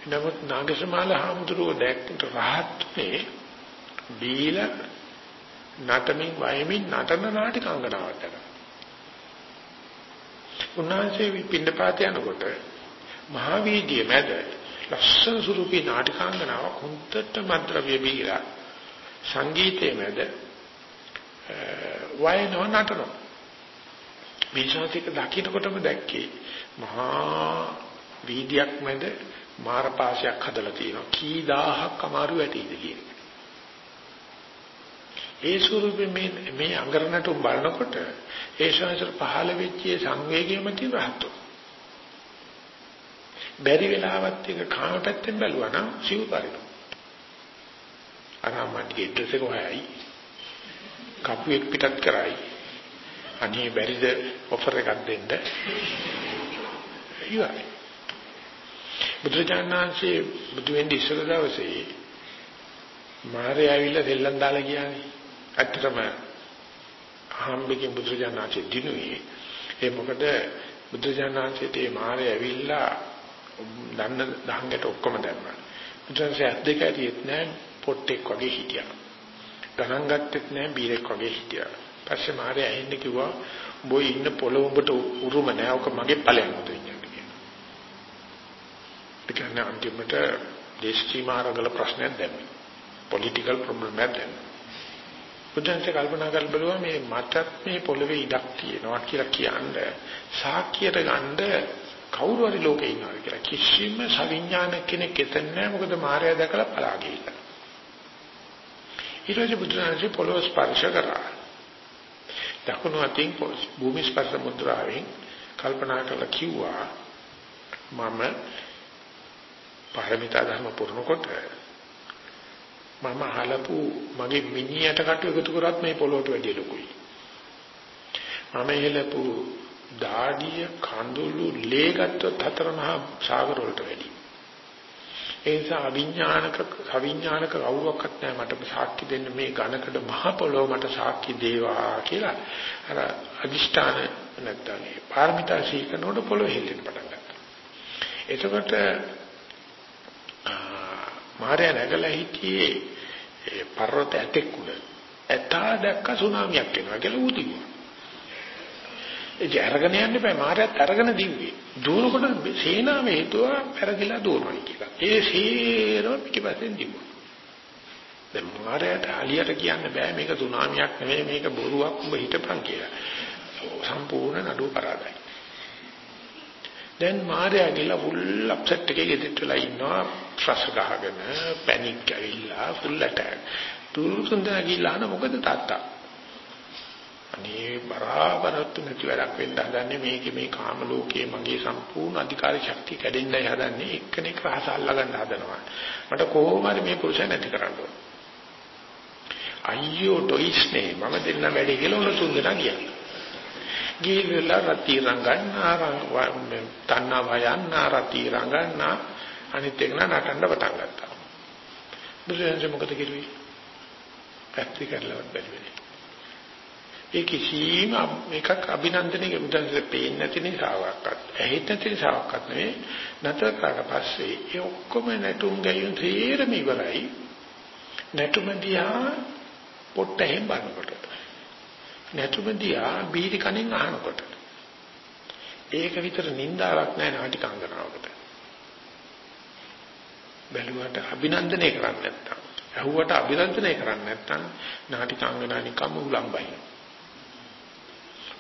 නමුත් නාගසමාල හාමුදුරුවෝ දැක්කට රහත්නේ බීලා නටමින් වයමින් නටන නාටිකාංගනාවක් කරා. උන්වහන්සේ පින්නපාත යනකොට මහා වීදියේ මැද ලස්සන සුරුපී නාටිකාංගනාවක් හොන්දට මද්ද්‍රව්‍ය බීලා සංගීතයේ මැද වයනව නටනවා. මේ ශාසික දකින්නකොටම දැක්කේ මහා වීදියක් මැද මාරපාසයක් හදලා තියෙනවා. කී දහහක් අමාරු වැටීද කියන එක. ඒ ස්වරූපේ මේ මේ අඟරණට බලනකොට ඒ ශාසන පහළ වෙච්ච සංවේගයම තියෙන රහතෝ. බැරි වෙලාවත් එක කාම පැත්තෙන් බැලුවා නම් සිව් පරිණු. අරාමන්ගේ ඇඩ්‍රස් එක හොයයි. කපුවෙක් පිටත් කරයි. අනේ බැරිද ඔෆර් එකක් දෙන්න. ඉවරයි. බුදුචානන්සේ බුදු වෙන්නේ ඉස්සර දවසේ මාරේ ඇවිල්ලා දෙල්ලන් දාලා ගියානේ. ඇත්තටම හම්බෙකින් බුදුචානන්සේ දිනුවේ ඒ මොකද බුදුචානන්සේට මේ මාරේ ඇවිල්ලා දන්න දහංගට ඔක්කොම දැම්මා. බුදුන්සේ ඇස් දෙක ඇරියෙත් නෑ පොට්ටෙක් වගේ හිටියා. ගණන් ගත්තෙත් නෑ බීරෙක් වගේ හිටියා. පස්සේ මාරේ ඇහෙන්න කිව්වා උඹ ඉන්න පොළොව උඹට උරුම නෑ ඔක මගේ ඵලයක් මුදින්න කියලා. ඒ කියන්නේ අන්තිමට දේශීය මාර්ගවල ප්‍රශ්නයක් දැම්මේ. පොලිටිකල් ප්‍රොබ්ලම් එකක් දැම්මේ. බුදුන්සේ කල්පනා කරලා බලුවා මේ මටත් මේ පොළවේ ඉඩක් තියෙනවා කියලා කියන්නේ සාක්කියට ගන්න කවුරු හරි ලෝකේ ඉන්නවා කියලා කිසිම සවිඥාන කෙනෙක් එතන නැහැ. මොකද මායя දැකලා පලා ගිහිල්ලා ඊට පස්සේ බුදුරජාණන්සේ පොළොව ස්පර්ශ කරා. දකුණු අතින් භූමි ස්පර්ශ මුද්‍රාවෙන් කල්පනා කරලා කිව්වා මම පාරමිතා ධර්ම පුරනකොට මම අහලපු මගේ මිනියට කටු එකතු කරත් මේ පොළොවට වැඩිය ලොකුයි. මම එහෙලපු දාඩිය කඳුළු ලේ ගත්තොත් හතර මහා සාගර වලට වැඩි. ඒ නිසා අවිඥානික අවිඥානික කවුරක්වත් නැහැ මට සාක්ෂි දෙන්න මේ ඝනකඩ මහ පොළොව මට සාක්ෂි දේවා කියලා අර අදිෂ්ඨාන නැත්නම් පාරමිතා සීකනෝඩ පොළොව හෙල්ලෙන්න පටන් ගත්තා. එතකොට මාර්යා නැගලා හිටියේ පර්වත ඇතෙක් උඩ. ඇතා දැක්ක සුනාමියක් එනවා කියලා ඌ ඒක අරගෙන යන්න බෑ මාරයත් අරගෙන දිව්වේ. දුවනකොට සේනාව හේතුව පෙරදිලා දුවනවා කියලා. ඒ සේරම පිටිපස්සෙන් දිව්වා. දැන් මාරයට අලියට කියන්න බෑ මේක සුනාමියක් නෙවෙයි මේක බොරුවක් උඹ හිටපන් කියලා. සම්පූර්ණ නඩුව පරාදයි. දැන් මාරයා ගිහලා ෆුල් අප්සෙට් එකේ ගෙදරට වෙලා ඉන්නවා ෆ්‍රස් ගහගෙන පැනික් ඇවිල්ලා ෆුල් ඇටැක්. තුරු සුන්දර ගිහලා මොකද තාත්තා අනේ බරාබරත් නැති වැඩක් වෙන්න හදන්නේ මේකේ මේ කාම ලෝකයේ මගේ සම්පූර්ණ අධිකාර ශක්තිය කැඩෙන්නයි හදන්නේ. එක්කෙනෙක් රහස අල්ලගන්න හදනවා. මට කොහොම හරි මේ පුරුෂය නැති කරන්න ඕන. අයියෝ ඩොයිස්නේ මම දෙන්න වැඩි කියලා උන තුන් දෙනා ගියා. ගිහිල්ලා රති රංගන්නා රංග තන්නා වයන්නා රති රංගන්නා. අනිත් එක නටන්න පටන් ගත්තා. බුදුරජාණන් මොකද කිව්වේ? පැත්ති කරලවත් බැලුවේ ඒ කිසිම එකක් අභිනන්දනයේ බුදුන්සේ පේන්නේ නැති නිසාවක්වත් ඇහෙත් නැති නිසාවක්වත් නෙවෙයි. නැතර කරලා පස්සේ ඒ ඔක්කොම නැටුම් ගැයුම් තීරම ඉවරයි. නැටුම දිහා පොට්ටෙන් බලනකොට නැටුම දිහා බීරි කණෙන් අහනකොට. ඒක විතර නින්දාවක් නැහැ නාටිකාංගනාවකට බැලුවට අභිනන්දනය කරන්නේ නැත්තම් ඇහුවට අභිනන්දනය කරන්නේ නැත්තම් නාටිකාංගනා නිකම්ම උලම්බයි.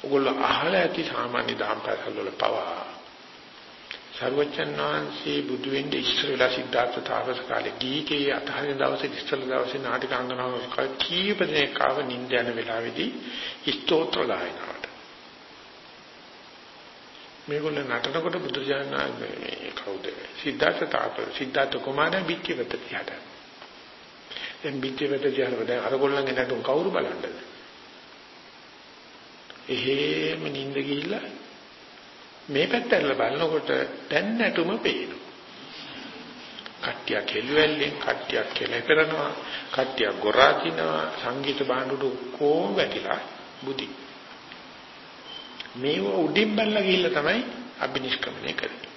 ඔගොල්ලෝ අහලා ඇති සාමාන්‍ය දාම්පසල් වල පවා. සර්වචන් වහන්සේ බුදු වෙන්නේ ඉස්සර වෙලා සිද්ධාර්ථ තාපස කාලේ ගීකේ අතහරින දවසේ ඉස්සර දවසේ නාටික අංගනාව කීප දෙනෙක් ආව නිින්ද යන වෙලාවේදී ස්තෝත්‍ර ගායනාවට මේගොල්ලෝ නටනකොට බුදුරජාණන් මේ කවුද? සිද්ධාර්ථ තාපස සිද්ධාර්ථ කුමාරයා පිටිපත තියාට දැන් පිටිපත තියාට දැන් අරගොල්ලන්ගේ නටුම් කවුරු බලන්නද? එහෙම නිින්ද ගිහිල්ලා මේ පැත්තට බලනකොට දැන් නැටුම පේනවා. කට්ටියක් හෙළුවැල්ලෙන් කට්ටියක් කෙලපෙරනවා කට්ටියක් ගොරාදිනවා සංගීත භාණ්ඩුට කොහොම වැටිලා බුදි. මේව උඩින් බල්ලා ගිහිල්ලා තමයි අබිනිෂ්ක්‍මණය කරන්නේ.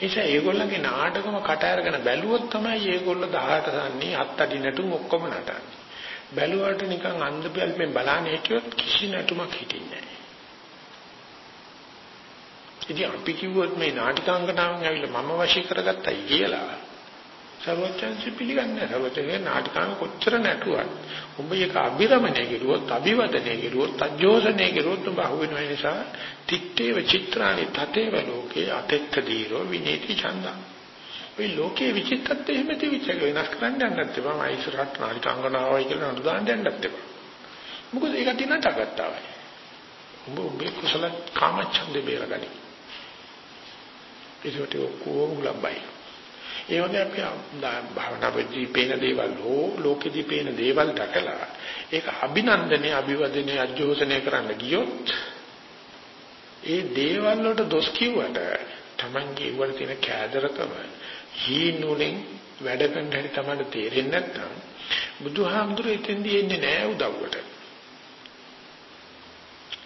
නිසා ඒගොල්ලන්ගේ නාටකම කට අරගෙන බැලුවොත් තමයි ඒගොල්ලෝ 18 සන්නේ හත් අඩි නැටුම් ඔක්කොම නටන්නේ. බැලුවට නිකන් අන්ධ බැල්මෙන් බලන්නේ හිටියොත් කිසි නැටුමක් හිටින්නේ නැහැ. ඉතින් අපි කිව්වොත් මේ නාටිකාංගනාවෙන් ඇවිල්ලා මම වශී කරගත්තයි කියලා සර්වචන්සි පිළිගන්නේ සර්වචන්ගේ නාටිකාංග කොච්චර නැටුවත් උඹ ඒක අභිරමණය කෙරුවොත් අභිවදනය කෙරුවොත් අජෝසනය කෙරුවොත් උඹ අහු වෙන නිසා තිත්තේව චිත්‍රානි තතේව ලෝකේ අතෙත්ත දීරෝ විනීති ඡන්දා. මේ ලෝකේ විචිත්තත් එහෙම තිවිච්චක වෙනස් කරන්න යන්නත් එපා. මම ඉස්සරහට නාටිකාංගනාවයි කියලා නඩු දාන්න යන්නත් එපා. මොකද ඒක දිනට ගත්තා වයි උඹ උඹේ කුසල කාමච්ඡන්දේ බේරගනි. ඒකට ඔක්කොම ලබයි. ඒ වගේ අපි භාවනා වෙදී පේන දේවල් හෝ ලෝකෙදී පේන දේවල් දැකලා ඒක අභිනන්දනය අභිවදනය අජෝසනය කරන්න ගියොත් ඒ දේවල් වලට දොස් කිව්වට Tamange ඉවර තියෙන කෑදරකම හීනුලෙන් වැඩ කරන්න හැටි තමයි තේරෙන්නේ නැත්නම් බුදුහාමුදුරේ එතෙන්දී එන්නේ නැහැ උදව්වට.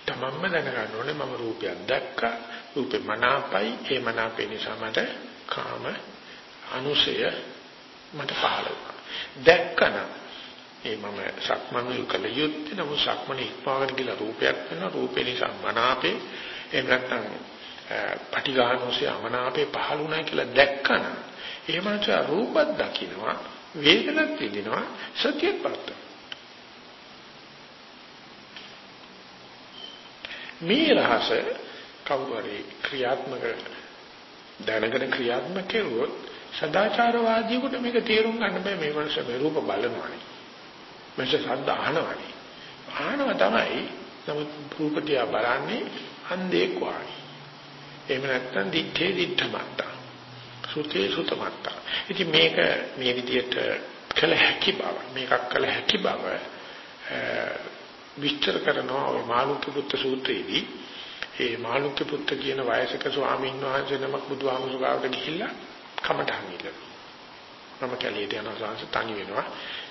තමන්ම දැනගන්න ඕනේ මම රූපයක් දැක්කා රූපේ මනාපයි. ඒ මනාපේ නිසා මට කාම අනුසය මට පහළ වුණා. දැක්කන ඒ මම සක්මන් කළ යුත්තේ නමු සක්මන ඉක්මවගෙන කියලා රූපයක් වෙන රූපේ නිසා මනාපේ එහෙම නැත්නම් පටිඝානෝසය අමනාපේ පහළ වුණා කියලා දැක්කන ඒ මනස රූපත් දකින්නවා වේදනත් විඳිනවා සත්‍යත් පවත්වා මේ රහස කවුරු හරි ක්‍රියාත්මක දැනගෙන ක්‍රියාත්මක කෙරුවොත් සදාචාරවාදීකට මේක තේරුම් ගන්න බෑ. මේ මනස මේ රූප බලනවානේ. මනස ශබ්ද අහනවානේ. අහනවා තමයි නමුත් රූප දිහා බලන්නේ අන්ධෙක් වාගේ. එහෙම නැත්නම් දිත්තේ දිත්තමත්ත සුතේ සුතමත්ත ඉතින් මේක මේ විදිහට කළ හැකි බව මේකක් කළ හැකි බව විස්තර කරනවා ඔය මාළුක්‍ය පුත්ත සූත්‍රයේදී ඒ මාළුක්‍ය පුත්ත කියන වයසක ස්වාමීන් වහන්සේ නමක් බුදුහාමුදුරු ගාවට ගිහිල්ලා කමටහන් ඉල්ලනවා. මම කැලියට යනවා සාංශ තනි වෙනවා.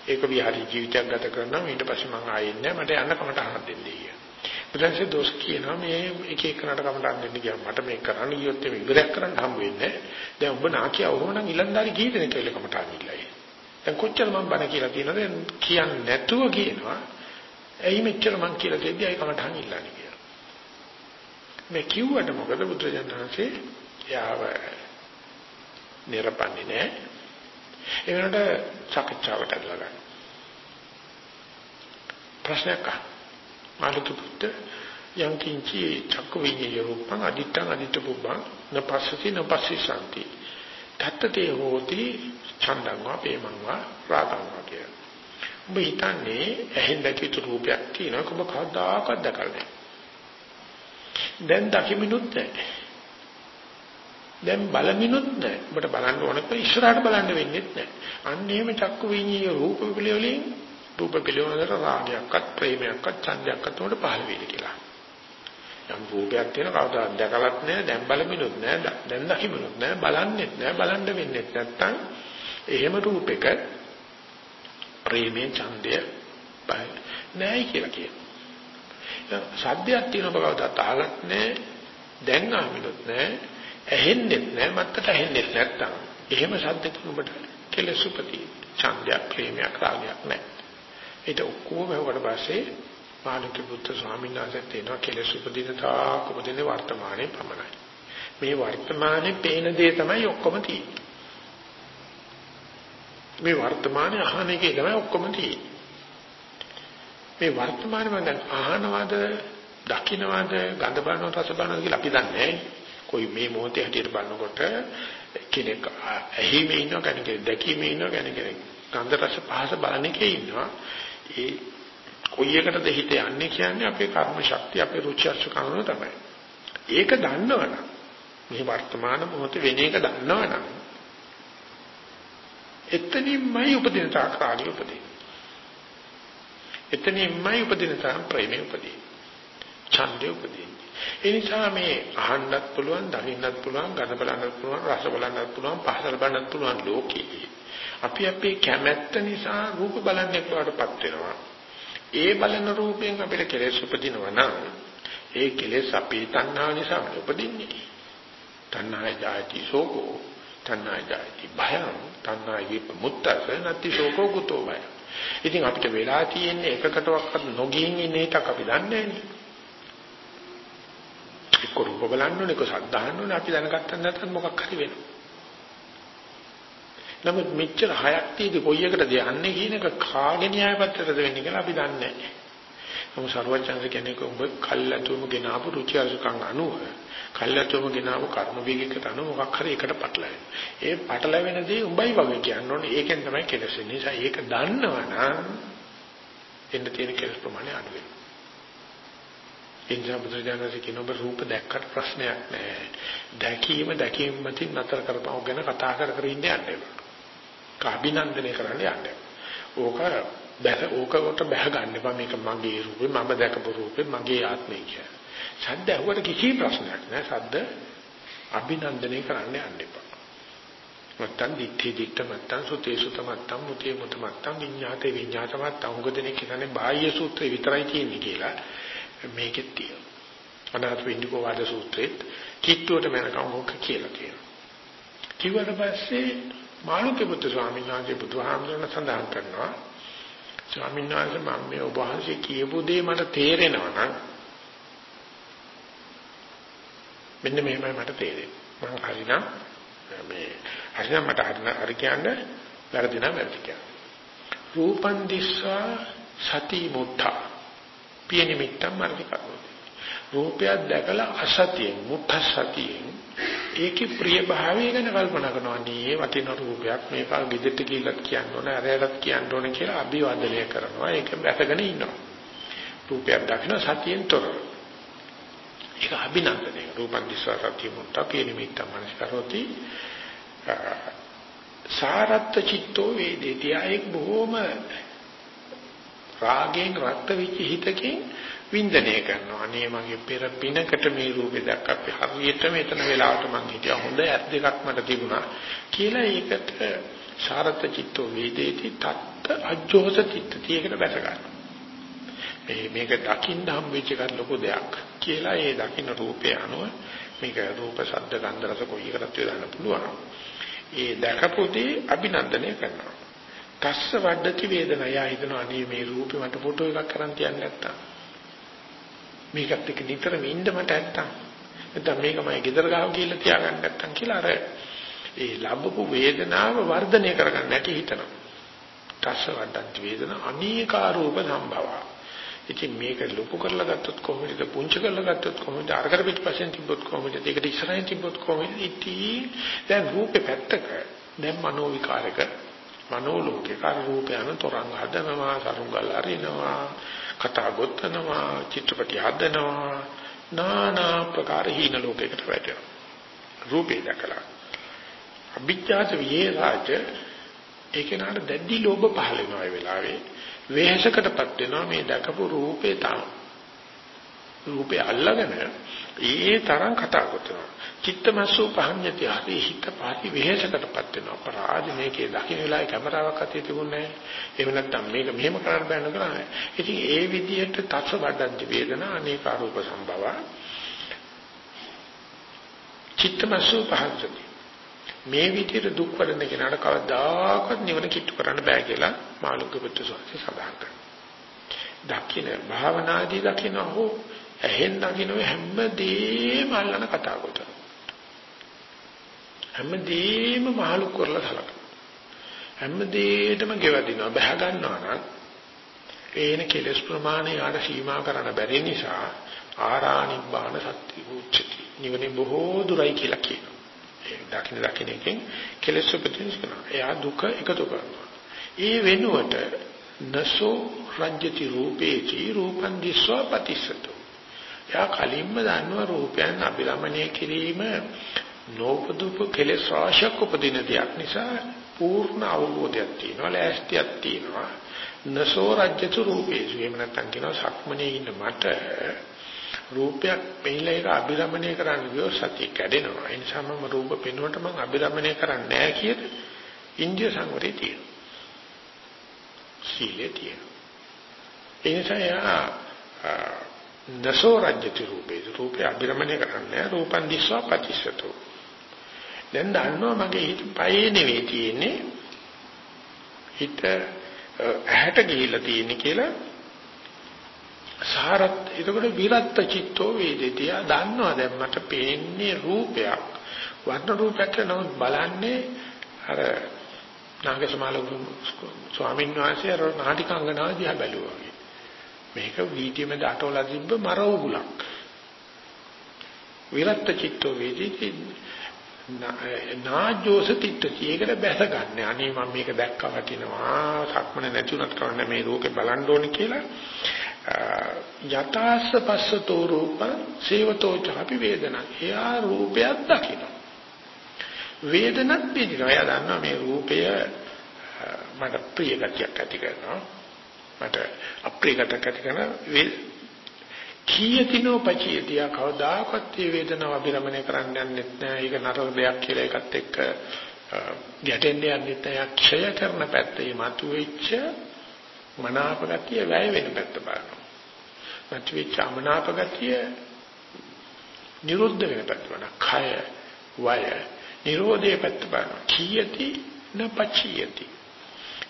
ඒක විහාරී ජීවිතයක් ගත කරනවා ඊට පස්සේ මම ආයෙ ඉන්නේ මට යන්න කමටහන් දෙන්නේ කියලා. බුදුන්සේ දොස් කියනවා මේ එක එකනට කමටහන් දෙන්න ගියා මට මේක කරන්න ගියොත් මේ ඉවරයක් කරන්න හම්බ වෙන්නේ දැන් ඔබ නාකිය වුණා නම් ඉලන්දාරි කී දෙනෙක් කියලා කමටහන් ඉල්ලයි. දැන් කොච්චර මම බණ කියලා කියනද කියන්නේ නැතුව කියනවා ඇයි මෙච්චර මං කියලා දෙද්දි අය කමටහන් ඉල්ලන්නේ කියලා. මේ කිව්වට මොකද බුදුරජාණන්සේ යාව නිරපන්නේ නැහැ. ඒ වෙනකොට සාකච්ඡාවට අදලා ගන්න. ප්‍රශ්නයක් අහ. මාළුක පුත්ත යම් කිංචි චක්ක විඤ්ඤය රූපං අදිත්තං අදිත්ත පුබ්බං නපස්සති නපස්සි සම්ති. තත්තේ හෝති ඡන්දං වා පේමං වා රාගං වා කියලා. ඔබ හිතන්නේ ඇහෙන් දැකිතු රූපයක් තියෙනවා ඔබ කවදාකවත් දැකලා නැහැ. දැන් දකිමිනුත් නැහැ. දැන් බලමිනුත් නැහැ. ඔබට බලන්න ඕනක ඉස්සරහට බලන්න වෙන්නේ නැහැ. අන්න එහෙම චක්කු විඤ්ඤාය රූප පිළිවෙලින් රූප පිළිවෙලකට රාගයක්වත් ප්‍රේමයක්වත් ඡන්දයක්වත් උඩ පහළ වෙයිද කියලා. යම් රූපයක් තියෙන කවදාවත් දැකලත් නැහැ දැන් බලමිනුත් නැහැ දැන් දකිමිනුත් නැහැ බලන්නෙත් නැහැ බලන්න වෙන්නේ නැත්තම් එහෙම රූපයක ප්‍රේමයේ ඡන්දය නැහැ කියලා කියනවා. සද්දයක් තියෙන බව කවදාවත් අහලත් නැහැ දැන් ආමිනුත් නැහැ ඇහෙන්නෙත් නැහැ මත්තට ඇහෙන්නෙත් නැත්තම් එහෙම සද්දකින් ඔබට කෙලෙස් උපදී ඡන්දයක් ප්‍රේමයක් රාගයක් නැහැ. ඒක ඔක්කොම වුණාට පස්සේ මානක බුද්ධ ස්වාමීන් වහන්සේ තේනවා කෙලෙස් උපදින තාක් උපදින වර්තමානයේ පමණයි. මේ වර්තමානයේ පේන දේ තමයි ඔක්කොම තියෙන්නේ. මේ වර්තමානයේ අහන එකේ තමයි ඔක්කොම තියෙන්නේ. මේ වර්තමානයේ මම දැන් අහනවද, දකින්නවද, ගඳ බලනවද, රස බලනවද කියලා අපි දන්නේ නැහැ. કોઈ මේ මොහොතේ හැටියට බලනකොට කෙනෙක් ඇහිමේ ඉන්නවා කෙනෙක් දැකීමේ ඉන්නවා කෙනෙක් ගන්ධ රස පහස බලන එකේ ඉන්නවා. ඒ කොයි එකටද හිත යන්නේ කියන්නේ අපේ කර්ම ශක්තිය අපේ රුචි අරුචිකම තමයි. ඒක දන්නවනම් මේ වර්තමාන මොහොතේ වෙන එක දන්නවනම් එතනින්මයි උපදින තාක් රාගය උපදින. එතනින්මයි උපදින තාක් ප්‍රේමය උපදින. ඡන්දය උපදින්නේ. ඒ නිසා මේ අහන්නත් පුළුවන්, දකින්නත් පුළුවන්, ගඳ බලන්නත් පුළුවන්, රස බලන්නත් පුළුවන්, පහස බලන්නත් පුළුවන් ලෝකේ. අපි අපේ කැමැත්ත නිසා රූප බලන්නේ වඩපත් වෙනවා. ඒ බලන රූපයෙන් අපිට කෙලෙස් උපදිනවා නම් ඒ කෙලෙස් අපේ තණ්හා නිසා උපදින්නේ. තණ්හාය ජාති සෝකෝ, තණ්හාය ජාති භයං, තණ්හාය විපමුත්තස නැති සෝකෝ කුතෝ භය. ඉතින් අපිට වෙලා තියෙන්නේ එකකටවත් නොගින් ඉන්න එකක් අපි දන්නේ නැහැ. එක්ක රූප බලන්න ඕනේ, එක්ක ශබ්ද අහන්න ඕනේ. අපි දැනගත්තත් නැත්නම් මොකක් හරි වෙනවා. නමුත් මෙච්චර හයක් තියදී කොයි එකටද යන්නේ කියන එක කාගේ න්‍යාය පත්‍රයටද වෙන්නේ කියලා අපි දන්නේ නැහැ. නමුත් සරුවචන්ද කෙනෙක් ඔබ කල්ලාතුම ගෙනාවු රුචි අරුචිකම් අනුව කල්ලාතුම ගෙනාවු කර්ම වේගයකට අනුව මොකක් හරි එකට පටලැවෙන. ඒ පටලැවෙන දේ උඹයි වගේ කියන්න ඕනේ. ඒකෙන් තමයි කෙලෙසෙන්නේ. නිසා ඒක දන්නවනම් එන්න තියෙන කෙලස් ප්‍රමාණය අඩු වෙනවා. එනිසා බුදුරජාණන්සේ කියන ඔබ රූප දැක්කට ප්‍රශ්නයක් නැහැ. දැකීම දැකීම මතින් නතර කරපුවා ගැන කතා කර කර ඉන්න යන්න එපා. කාබිනන්දනය කරන්න යන්න. ඕක බැස ඕකට බැහැ ගන්න එපා මේක මගේ රූපේ මම දැකපු රූපේ මගේ ආත්මය කියලා. සද්ද ඇහුවට කිසි ප්‍රශ්නයක් නැහැ. සද්ද අභිනන්දනය කරන්න යන්න එපා. මත්තන් දිත්තේ දිත්ත මත්තන් සුතේ සුත මත්තන් මුතේ මුත මත්තන් විඤ්ඤාතේ විඤ්ඤාත මත්තන් උගදෙනේ කියන්නේ බාහ්‍ය සූත්‍රේ විතරයි තියෙන්නේ කියලා. මේකෙත් තියෙනවා. අනාථ වෙන්නිකෝ වාද සූත්‍රෙත් කිට්ටුවට මනකම් ඕක කියලා කියනවා. කිව්වට පස්සේ මාළුක්‍ය පුත්‍ර ස්වාමීන් වහන්සේ බුදුහාමුදුරන සඳහන් කරනවා ස්වාමීන් වහන්සේ මම මේ ඔබ වහන්සේ කියපු දේ මට තේරෙනවා නම් මෙන්න මෙහෙමයි මට තේරෙන්නේ. මම හරිනම් මේ හරිනම් මට හරින හරි කියන්නේ වැරදි නම් වැරදි කියන්නේ. රූපන් දිස්සා සති මුත්තා පිය නිමිත්තම් මරණි කරනවා. රූපයක් දැකලා අසතියෙන් මුත්ත සතියෙන් ඒකේ ප්‍රිය භාවය ගැන කල්පනා කරනවා. නේ වටින රූපයක් මේක ගෙදෙට්ට කියලා කියන්න ඕන අරයටත් කියන්න ඕන කියලා අභිවදනය කරනවා. ඒක වැටගෙන ඉන්නවා. රූපයක් දකින සතියෙන් තොරව ඒක අභිනන්දනය. රූපං දිස්වා සතිය මුත්ත පිය නිමිත්තම් මනස කරෝති. සාරත්ත චිත්තෝ වේදේති. ආයෙක් බොහොම රාගයෙන් රක්ත වෙච්ච හිතකින් වින්දනය කරනවා. අනේ මගේ පෙර පිනකට මේ රූපේ දැක්කත් හරියට මෙතන වෙලාවට මං හිටියා හොඳ ඇස් දෙකක් මට තිබුණා කියලා ඒකට සාරත චිත්තෝ වේදේති තත්ත අජ්ජෝස චිත්තති ඒකට බැස ගන්නවා. මේ මේක දකින්න හම් වෙච්ච එක ලොකු දෙයක් කියලා ඒ දකින්න රූපේ අනුව මේක රූප ශබ්ද ගන්ධ රස කොයි එකටද යොදන්න පුළුවන්. ඒ දැකපොදී අභිනන්දනය කරනවා. තස්ස වඩති වේදනා. යා හිතනවා අනේ මේ රූපේ මට ෆොටෝ එකක් කරන් තියන්න නැත්තම්. මේකත් එක්ක නිතරම ඉන්න මට නැත්තම්. නැත්නම් මේක මම ගෙදර ගාව කියලා තියාගන්න නැත්තම් කියලා අර ඒ ලැබපු වේදනාව වර්ධනය කරගන්න නැති හිතනවා. තස්ස වඩති වේදනා අනේකාරූප සම්භව. ඉතින් මේක ලොකු කරලා ගත්තොත් කොහොමද පුංචි කරලා ගත්තොත් කොහොමද අරකට පිටපස්සෙන් තිබ්බොත් කොහොමද ඒකට ඉස්සරහින් තිබ්බොත් කොහොමද ඉතින් දැන් රූපේ පැත්තක දැන් මනෝ විකාරක මනෝ ලෝකේ කාර රූපයන් තරංග හදනවා සරුංගල් අරිනවා කතා ගොතනවා චිත්‍රපටි හදනවා নানা ප්‍රකාර හීන ලෝකයකට වැටෙනවා. රූපේ දැකලා. අභිජ්ජාත විහෙරාජ ඒක නාට දැඩි ලෝභ පහල වෙනවා ඒ වෙලාවේ. වෙහසකටපත් වෙනවා මේ දැකපු රූපේ තාම. රූපේ අල්ලගෙන ඒ තරම් කතා කරනවා චිත්තමස්සු පහඤ්ඤති හරි හිත පාටි වෙහෙසකටපත් වෙනවා. අපරාධ මේකේ දකින්න වෙලාවේ කැමරාවක් අතේ තිබුණේ නැහැ. එහෙම නැත්නම් මේක මෙහෙම කරන්න බෑ නේද කරන්නේ ඉතින් ඒ විදිහට තත්ස බඩන්ති වේදනා අනේක රූප සම්භව. චිත්තමස්සු පහඤ්ඤති. මේ විදිහට දුක් වඩන කෙනාට කවදාකවත් නිවන කිට්ටු කරන්න බෑ කියලා මාළුක පුත්තු සෝසි සඳහන් කරනවා. දකින්න භාවනාදී දකින්න හෝ ඇහෙන් දකින්න හැමදේම අල්ලන කතා කරනවා හැමදේම මහලු කරලා සලකනවා. හැමදේටම ගෙවදිනවා බහ ගන්නවා නම් ඒන කෙලස් ප්‍රමාණය යාට සීමා කරන්න බැරි නිසා ආරාණිබ්බාන සත්‍ය උච්චති. නිවනේ බොහෝ දුරයි කියලා කියනවා. ඒ දකින්න දකින්න එකෙන් කෙලස් උපදින කරනවා. එයා දුක එකතු කරනවා. ඒ වෙනුවට නසෝ රජ්‍යති රූපේචි රූපං දිස්වා පතිසතු. එයා කලින්ම දන්නවා රූපයන් අභිරමණය කිරීම නෝපදුප කෙලෙස් රාශියක් උපදින දෙයක් නිසා පූර්ණ අවබෝධයක් තියෙනවා ලෑස්තියක් තියෙනවා නසෝ රජ්‍යතු රූපේසු එහෙම නැත්නම් කියනවා සක්මනේ ඉන්න මට රූපයක් පෙන්නලා ඒක අභිරමණය කරන්න ගියොත් සතිය කැඩෙනවා. ඒ නිසා මම රූප පෙන්වුවට මම අභිරමණය කරන්නේ නැහැ කියන ඉන්දිය සංවරය තියෙනවා. සීලය තියෙනවා. ඒ නිසා යා නසෝ රජ්‍යති රූපේ රූපය අභිරමණය කරන්නේ රූපන් දිස්වා පටිසතෝ. දැන් දන්නවා මගේ හිත පයේ නෙවෙයි තියෙන්නේ. හිත ඇහැට ගිහිල්ලා තියෙන්නේ කියලා. සාරත් එතකොට විරත් චිත්තෝ වේදිතිය දන්නවා දැන් මට පේන්නේ රූපයක්. වර්ණ රූපයක් නමුත් බලන්නේ අර නාගසමාල ස්වාමීන් වහන්සේ අර නාටිකංගනාව දිහා බැලුවා වගේ. මේක වීදියේම දටවලා තිබ්බ මර උගුලක් විරත් චිත්තෝ වේදිති. නාජෝස තිට්ඨති ඒකට බැස ගන්න. අනේ මම මේක දැක්කා වටිනවා. සක්මන නැතුණත් කවන්න මේ ලෝකේ බලන්න ඕනේ කියලා යතාස්ස පස්සතෝ රූප සේවතෝ චාපි වේදන. එයා රූපයක් දකින්න. වේදනත් විඳිනවා. එයා දන්නවා මේ රූපය මට ප්‍රිය ගතියක් ඇති කරනවා. මට අප්‍රිය ගතියක් ඇති කරන කීයතිනෝ පචියතිය කවදාකවත් මේ වේදනාව අභිරමණය කරන්න යන්නෙත් නෑ. ඒක නරක දෙයක් කියලා ඒකත් එක්ක ගැටෙන්න යන්නෙත් නෑ. ක්ෂය කරන පැත්තේ මතුවෙච්ච මනාප ගතිය වැය වෙන පැත්ත බලනවා. මතුවෙච්ච අමනාප ගතිය නිරුද්ධ වෙන පැත්ත බලනවා. කය වය නිරෝධයේ පැත්ත බලනවා. කීයති නපචියති.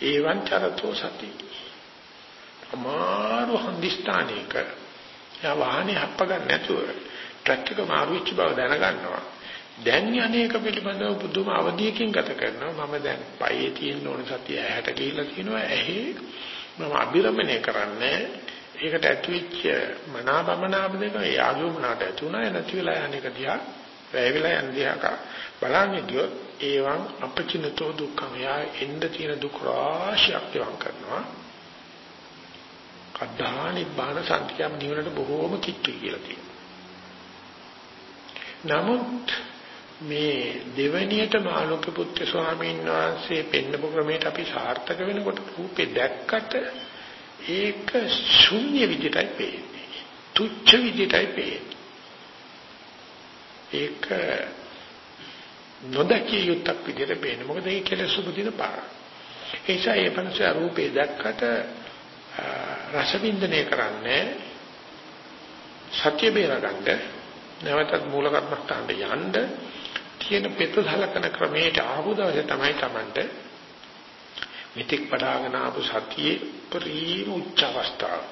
ඒවන් චරතෝ සති. අමාරු හන්දිස්ථානයක එයා වාහනේ හප්ප ගන්න නැතුව ට්‍රක් එක මාරු වෙච්ච බව දැනගන්නවා. දැන් යන්නේක පිළිබඳව පුදුම අවධියකින් ගත කරනවා. මම දැන් පයේ තියෙන ඕන සතිය ඇහැට ගිහිල්ලා තියෙනවා. ඇහි මම අභිරමණය කරන්නේ ඒකට ඇතුවිච්ච මනාබමනාබ දෙක යාගෝ මනාට ඇතුණා නැති වෙලා යන්නේක දිහා වැය වෙලා යන දිහා බලන්නේ කියොත් ඒවන් අපචිනතෝ දුක්ඛම යා එන්න තියෙන දුක් රාශියක් ගෙවම් කරනවා කද්දා නිබ්බාන සත්‍යම් නිවනට බොහෝම කිට්ටුයි කියලා කියනවා. නමුත් මේ දෙවැනියට මාළුක පුත්‍ර ස්වාමීන් වහන්සේ පෙන්නපු ක්‍රමයට අපි සාර්ථක වෙනකොට රූපේ දැක්කට ඒක ශුන්‍ය විදිහටයි පේන්නේ. තුච්ච විදිහටයි පේන්නේ. ඒක නොදකිය යුක්තක් විදිහට පේන්නේ. මොකද ඒක කෙලෙස් උපදින පාර. ඒ නිසා ඒ පන්ස රූපේ දැක්කට රස වින්දනය කරන්නේ සත්‍ය බේරගන්න නැවතත් මූල කර්මස්ථානට යන්න තියෙන පෙත සලකන ක්‍රමයට ආපු දවසේ තමයි Tamanට මිත්‍යක් පඩාගෙන ආපු සතියේ පරිම උච්ච අවස්ථාව.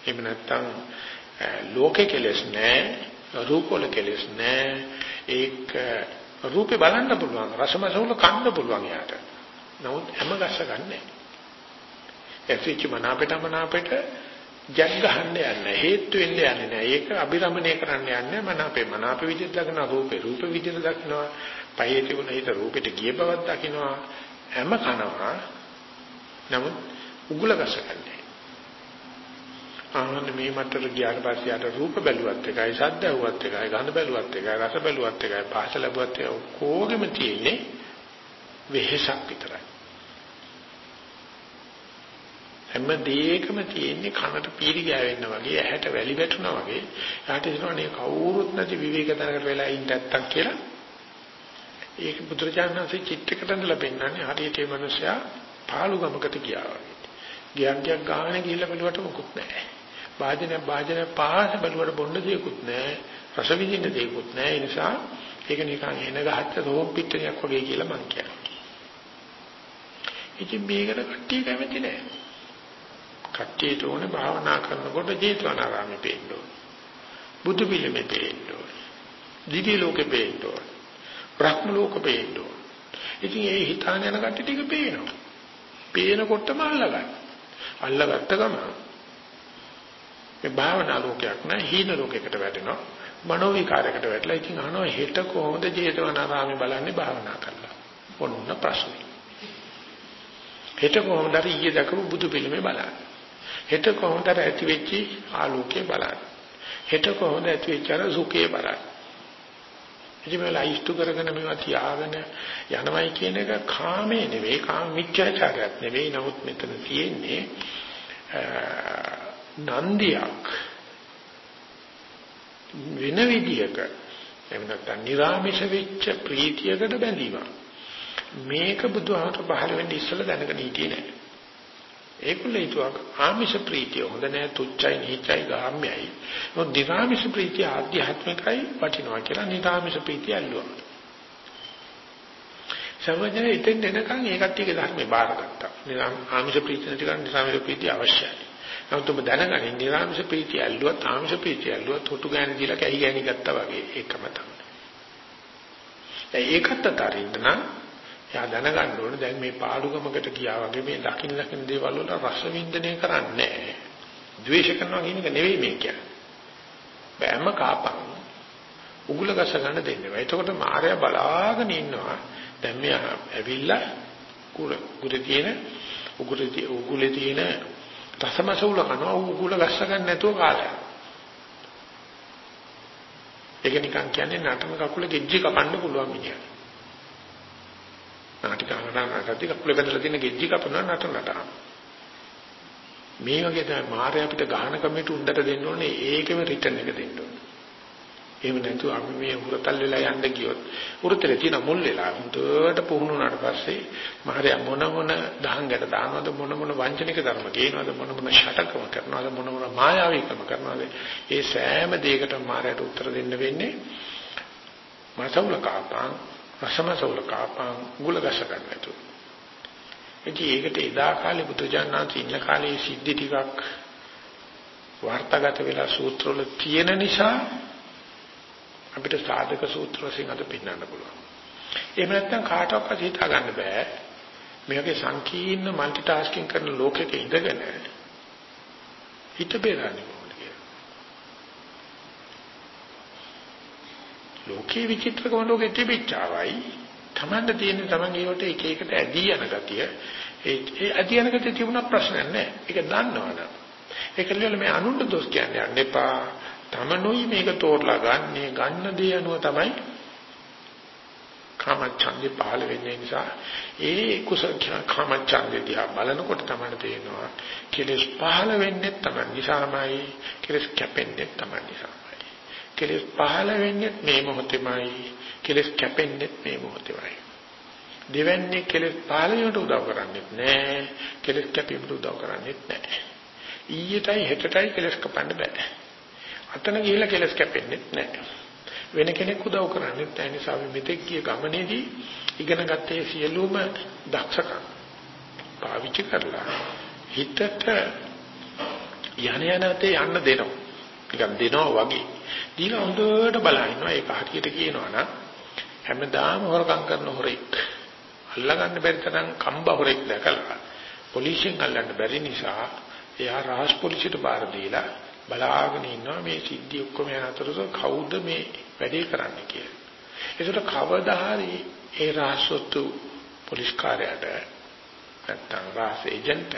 එහෙම නැත්නම් ලෝකේ කෙලස් නැහැ රූපවල කෙලස් නැහැ ඒක රූපේ බලන්න පුළුවන් රසමසවල කන්න පුළුවන් යාට. නමුත් හැම ගස්ස ගන්නෑ. ඇසිච්ච මනාපෙට මනාපෙට ජග් ගහන්න යන්නේ හේතු වෙන්න යන්නේ නැහැ. ඒක අභිරමණය කරන්න යන්නේ මනාපේ මනාප විදිහට දකින්න රූපේ රූප විදිහට දකින්නවා. පයේ තිබුණ හිත රූපෙට ගිය බවක් දකින්නවා. හැම කනවා. නමුත් උගුල ගසගන්නේ. ආනන්ද මේ මට්ටර ගියාට පස්සේ ආට රූප බැලුවත් එකයි ශබ්ද ඇහුවත් එකයි ගඳ බැලුවත් එකයි රස බැලුවත් එකයි පහස ලැබුවත් එකයි ඔක්කොගෙම තියෙන්නේ වෙහසක් විතරයි. හැම දෙයකම තියෙන්නේ කනට පීරි ගෑවෙන්න වගේ ඇහැට වැලි වැටුණා වගේ යාට හිතනවානේ කවුරුත් නැති විවේක තැනකට වෙලා ඉන්න නැත්තම් කියලා ඒක බුදුරජාණන්සේ චිත්තකට ඇඳලා පෙන්නන්නේ හරියට මේ මිනිසයා පාළු ගමකට ගියා වගේ. ගියක් ගියක් ගානේ ගිහිල්ලා බලුවට මොකුත් නැහැ. වාදනය වාදනය පාස බලුවට බොන්න දෙයක්වත් නැහැ. රස විඳින්න දෙයක්වත් නැහැ. ඒ නිසා ඒක නිකන් එන ගහච්ච රෝම් පිටණයක් වගේ කියලා මං කියනවා. ඉතින් මේකට කට්ටිය කැමති නැහැ. කට්ටියට ඕනේ භාවනා කරනකොට ජේතවනාරාමේ පේන්න ඕනේ. බුදු පිළිමේ පේන්න ඕනේ. දිව්‍ය ලෝකේ පේන්න ඕනේ. බ්‍රහ්ම ලෝක පේන්න ඕනේ. ඉතින් ඒ හිතාන යන කට්ටිය ටික පේනවා. පේනකොටම අල්ලගන්න. අල්ලගත්ත ගමන් මේ භාවනා ලෝකයක් නෑ හීන ලෝකයකට වැටෙනවා. මනෝ විකාරයකට වැටලා ඉතින් අහනවා හෙට කොහොමද ජේතවනාරාමේ බලන්නේ භාවනා කරලා. ඔන්න ප්‍රශ්නේ. හෙට කොහොමද ඊයේ දකපු බුදු පිළිමේ බලන්නේ. හෙට කොහොමද ඇති වෙච්ච ආලෝකය බලන්න. හෙට කොහොමද ඇති වෙච්ච අර සුඛය බලන්න. ඉතින් මේ ලයිස්තු කරගෙන මේවා තියාගෙන යනවයි කියන එක කාමේ නෙවෙයි කාම මිත්‍යාචාරයක් නෙවෙයි නමුත් මෙතන තියෙන්නේ නන්දියක් වෙන විදියක එහෙම නැත්නම් නිර්ාමිෂ වෙච්ච ප්‍රීතියකට බැඳීමක්. මේක බුදුහාමර පහළ වෙන්නේ ඉස්සෙල්ලා දැනගෙන හිටියේ නෑ. ඒකුල්ල හිතුවා ආමිෂ ප්‍රීතිය හොඳ නෑ තුච්චයි නීචයි ගාම්‍යයි. මොකද නිර්ාමිෂ ප්‍රීතිය ආධ්‍යාත්මිකයි වටිනවා කියලා නිර්ාමිෂ ප්‍රීතිය අල්ලුවා. සර්වඥය ඉතින් එනකන් ඒ කට්ටියගේ ධර්මේ බාරගත්තා. නිරාම ආමිෂ ප්‍රීතිය නැති කරන් නිරාමිෂ ප්‍රීතිය අවශ්‍යයි. නමුත් ඔබ දැනගනින් නිරාමිෂ ප්‍රීතිය ඇල්ලුවත් ආමිෂ ප්‍රීතිය ඇල්ලුවත් හොටු ගෑනි දීලා කැහි ගෑනි ගත්තා වගේ ඒකම තමයි. ඒකත් අතරින්ද නම් එයා දැනගන්න ඕනේ දැන් මේ පාඩුකමකට ගියා වගේ මේ දකින්න දකින්න දේවල් වල රස වින්දනය කරන්නේ නැහැ. ද්වේෂ කරනවා කියන එක නෙවෙයි මේ කියන්නේ. බෑම කාපන්. උගුල ගස ගන්න දෙන්නේ. එතකොට මායя බලාගෙන ඉන්නවා. දැන් මෙයා ඇවිල්ලා කුර කුරේ තියෙන උගුරේ උගුලේ තියෙන රසමසවුල කනවා උගුල ගස්ස ගන්න නැතුව කාලයක්. ඒක නිකන් කියන්නේ නටන කකුල ගෙජ්ජි කපන්න පුළුවන් මිනිහා. නාටිකාවකට කකුල බැඳලා තියෙන ගෙජ්ජි කපනවා නටන නටන. මේ වගේ තමයි මායя අපිට ගහන කමෙට උන්දට දෙන්න ඕනේ ඒකෙම රිටර්න් එක දෙන්න ඕනේ. එහෙම නැතුව අපි මේ උරතල් වෙලා යන්න ගියොත් උරතලේ තියෙන මුල් වෙලා හුදුවට පුහුණු වුණාට පස්සේ මහරය මොන මොන දහංගට දානවද මොන මොන වංචනික ධර්ම කියනවද මොන මොන ෂටකම කරනවද මොන මොන මායාවීකම කරනවද ඒ සෑම දෙයකටම මායයට උත්තර දෙන්න වෙන්නේ මසවුල කාපං රසමසවුල කාපං ගුලගස ගන්නතු ඉතින් ඒකට එදා කාලේ බුදුජානනාථ ඉන්න කාලේ සිද්ධි ටිකක් වාර්තාගත වෙලා සූත්‍රවල තියෙන නිසා අපිට සාධක සූත්‍ර වශයෙන් අද පෙන්වන්න පුළුවන්. එහෙම නැත්නම් කාටවත් හිතා ගන්න බෑ. මේ වගේ සංකීර්ණ মালටි ටාස්කින් කරන ලෝකෙක ඉඳගෙන හිත බේරන්නේ කොහොමද කියලා. ලෝකේ විචිත්‍රකම ලෝකෙ තිබිච්චාවයි තමන්ට තියෙන තමන් ඒවට එක එකට ඇදී යන ගතිය ඒ ඒ ඇදී යන ගතිය තිබුණා ප්‍රශ්නයක් නැහැ. ඒක දන්නවනේ. ඒකල මේ අනුන්ට දොස් කියන්නේ යන්න එපා. තමනුයි මේක තෝරලා ගන්නෙ ගන්න දේ අනුව තමයි කාමච්ඡන්දේ පහළ වෙන්නේ නිසා ඒ කුසල කාමච්ඡන්දේ දිහා බලනකොට තමයි තේරෙනවා කෙලෙස් පහළ වෙන්නේ තමයි නිසාමයි කෙලෙස් කැපෙන්නේ තමයි නිසාමයි කෙලෙස් පහළ වෙන්නේ මේ මොහොතේමයි කෙලෙස් කැපෙන්නේ මේ මොහොතේමයි දෙවන්නේ කෙලෙස් පහළ වෙනට උදව් කරන්නේ නැහැ කෙලෙස් කැපීමට උදව් කරන්නේ නැහැ ඊයටයි හෙටටයි කෙලෙස් කපන්න බෑ අතන ගිහිල්ලා කෙලස් කැපෙන්නේ නැහැ. වෙන කෙනෙක් උදව් කරන්නේ නැහැ. නිසා අපි මෙතෙක් ගිය ගමනේදී ඉගෙන ගත්තේ සියලුම දක්ෂකම් පාවිච්චි කරලා හිතට යන යනතේ යන්න දෙනවා. නිකන් දෙනවා වගේ. දීලා හොඳට බලනවා ඒක හරියට කියනවා නම් හැමදාම හොරකම් කරන හොරෙක් අල්ලගන්න බැරි තරම් කම්බ හොරෙක් දැකලා පොලිසියෙන් අල්ලන්න බැරි නිසා එයා රාජ් පොලිසියට බාර දීලා බලාගෙන ඉන්නවා මේ සිද්ධි ඔක්කොම යන අතරතුර කවුද මේ වැඩේ කරන්නේ කියලා. ඒකට කවදා හරි ඒ රාසොත්තු පොලිස් කාර්යයට නැත්තම් රාස් ඒජන්ට්